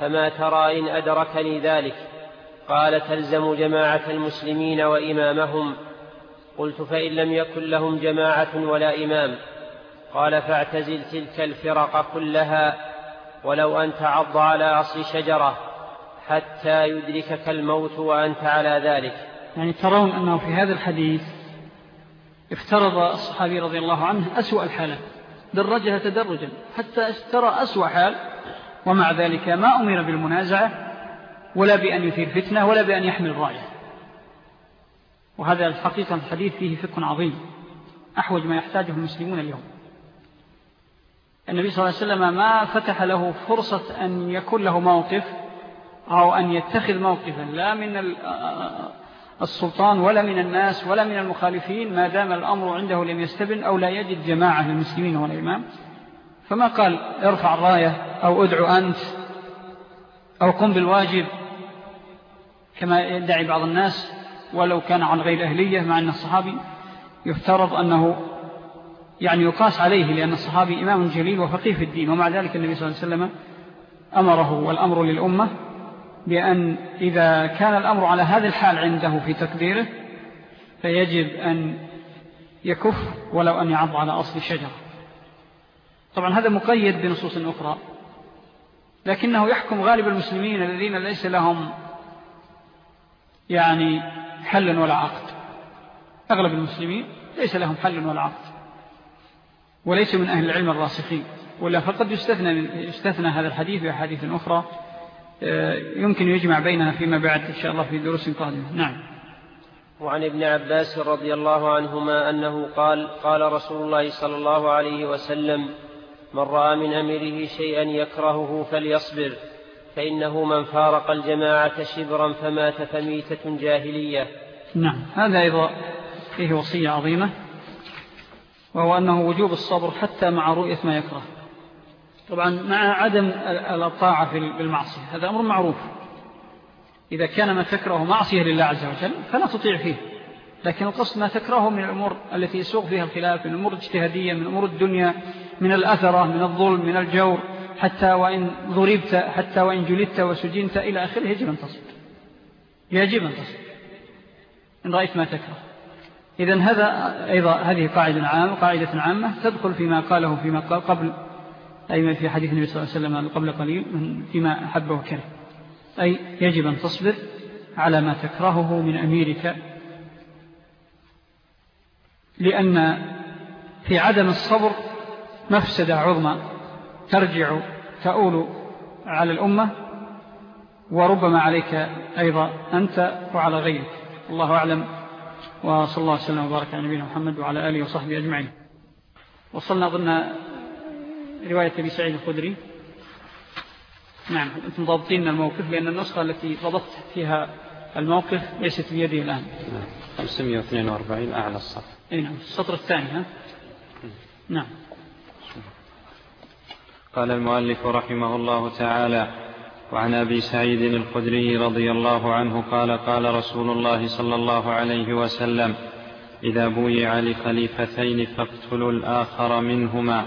فما ترى إن أدركني ذلك؟ قال تلزم جماعة المسلمين وإمامهم. قلت فإن لم يكن لهم جماعة ولا إمام. قال فاعتزل تلك الفرق كلها ولو أن تعض على أصل شجرة. حتى يدركك الموت وأنت على ذلك. يعني ترون أنه في هذا الحديث افترض الصحابي رضي الله عنه أسوأ الحالات درجها تدرجا حتى ترى أسوأ حال ومع ذلك ما أمر بالمنازعة ولا بأن يثير فتنة ولا بأن يحمل راية. وهذا الحقيقة الحديث فيه فقه عظيم أحوج ما يحتاجه المسلمون اليوم. النبي صلى الله عليه وسلم ما فتح له فرصة أن يكون له موقف أو أن يتخذ موقفا. لا من السلطان ولا من الناس ولا من المخالفين. ما دام الأمر عنده لم يستبن أو لا يجد جماعة للمسلمين ولا إمام. فما قال ارفع الراية أو ادعو أنت أو قم بالواجب كما يدعي بعض الناس. ولو كان عن غير أهلية مع أن الصحابي يفترض أنه يعني يقاس عليه لأن الصحابي إمام جليل وفقيه في الدين. ومع ذلك النبي صلى الله عليه وسلم أمره والأمر للأمة. بأن إذا كان الأمر على هذا الحال عنده في تقديره فيجب أن يكف ولو أن يعض على أصل شجرة. طبعا هذا مقيد بنصوص أخرى لكنه يحكم غالب المسلمين الذين ليس لهم يعني حل ولا عقد. أغلب المسلمين ليس لهم حل ولا عقد وليس من أهل العلم الراسخين ولا فقد يستثنى, يستثنى هذا الحديث بأحاديث أخرى. يمكن يجمع بينها فيما بعد إن شاء الله في دروس قادمة. نعم. وعن ابن عباس رضي الله عنهما أنه قال قال رسول الله صلى الله عليه وسلم من رأى من أمره شيئا يكرهه فليصبر فإنه من فارق الجماعة شبرا فمات فميتة جاهلية. نعم. هذا أيضا فيه وصية عظيمة وهو أنه وجوب الصبر حتى مع رؤية ما يكره. طبعا مع عدم الطاعة بالمعصية هذا أمر معروف. إذا كان ما تكره معصية لله عز وجل فلا تطيع فيه. لكن القصد ما تكرهه من الأمور التي يسوق فيها الخلاف من الأمور الاجتهادية من أمور الدنيا من الأثرة من الظلم من الجور حتى وإن ضربت حتى وإن جلدت وسجنت إلى آخره يجب أن تصبر يجب أن تصبر إن رأيت ما تكره. إذن هذا أيضا هذه قاعدة عامة قاعدة عامة تدخل فيما قاله فيما قبل أي في حديث النبي صلى الله عليه وسلم قبل قليل فيما أحب وكره. أي يجب أن تصبر على ما تكرهه من أميرك. لأن في عدم الصبر مفسدة عظمى ترجع تؤول على الأمة وربما عليك أيضا أنت وعلى غيرك. الله أعلم. وصلى الله وسلم وبارك على نبينا محمد وعلى آله وصحبه أجمعين. وصلنا ضمن رواية أبي سعيد الخدري. نعم أنتم ضابطين الموقف لأن النسخة التي ضبطت فيها الموقف ليست بيدي الآن. 542 أعلى الصف أي نعم السطر الثاني ها؟ نعم. قال المؤلف رحمه الله تعالى وعن أبي سعيد الخدري رضي الله عنه قال قال رسول الله صلى الله عليه وسلم إذا بويع لخليفتين فاقتلوا الآخر منهما.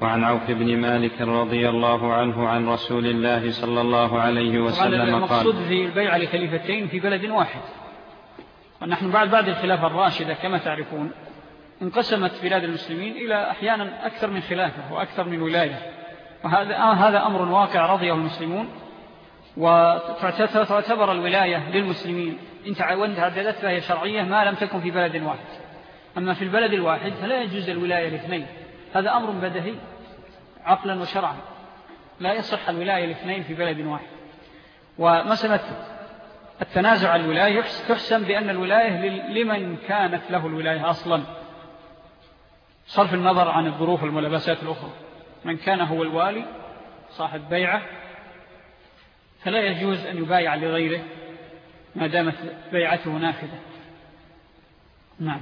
وعن عوف بن مالك رضي الله عنه عن رسول الله صلى الله عليه وسلم قال المقصود في البيع لخليفتين في بلد واحد. ونحن بعد بعد الخلافة الراشدة كما تعرفون انقسمت بلاد المسلمين إلى أحيانا أكثر من خلافة وأكثر من ولاية. وهذا هذا أمر واقع رضيه المسلمون وتعتبر الولاية للمسلمين. إن تعددت فهي شرعية ما لم تكن في بلد واحد. أما في البلد الواحد فلا يجوز الولاية لاثنين. هذا أمر بدهي عقلا وشرعا. لا يصح الولاية لاثنين في بلد واحد. ومسألة التنازع الولاية تحسن بأن الولاية لمن كانت له الولاية أصلا. صرف النظر عن الظروف والملابسات الأخرى. من كان هو الوالي صاحب بيعة فلا يجوز أن يبايع لغيره ما دامت بيعته نافذة. نعم.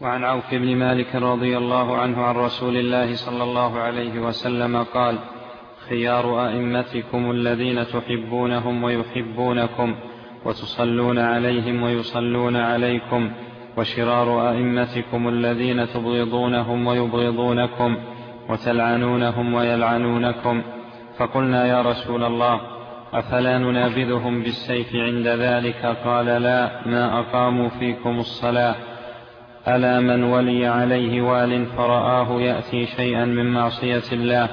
وعن عوف بن مالك رضي الله عنه عن رسول الله صلى الله عليه وسلم قال خيار أئمتكم الذين تحبونهم ويحبونكم وتصلون عليهم ويصلون عليكم وشرار أئمتكم الذين تبغضونهم ويبغضونكم وتلعنونهم ويلعنونكم. فقلنا يا رسول الله أفلا ننابذهم بالسيف عند ذلك؟ قال لا ما أقاموا فيكم الصلاة. ألا من ولي عليه وال فرآه يأتي شيئا من معصية الله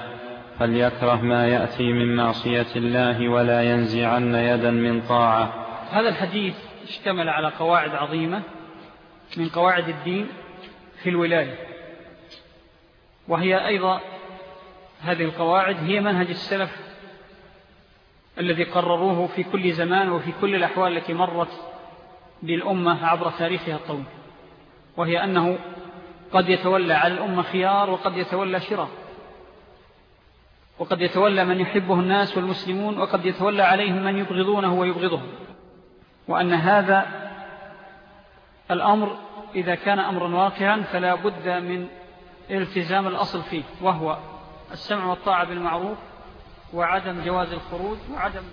فليكره ما يأتي من معصية الله ولا ينزعن يدا من طاعة. هذا الحديث اشتمل على قواعد عظيمة من قواعد الدين في الولاية وهي أيضا هذه القواعد هي منهج السلف الذي قرروه في كل زمان وفي كل الأحوال التي مرت بالأمة عبر تاريخها الطويل. وهي أنه قد يتولى على الأمة خيار وقد يتولى شرار وقد يتولى من يحبه الناس والمسلمون وقد يتولى عليهم من يبغضونه ويبغضهم. وأن هذا الأمر إذا كان أمرا واقعا فلا بد من التزام الأصل فيه وهو السمع والطاعة بالمعروف وعدم جواز الخروج وعدم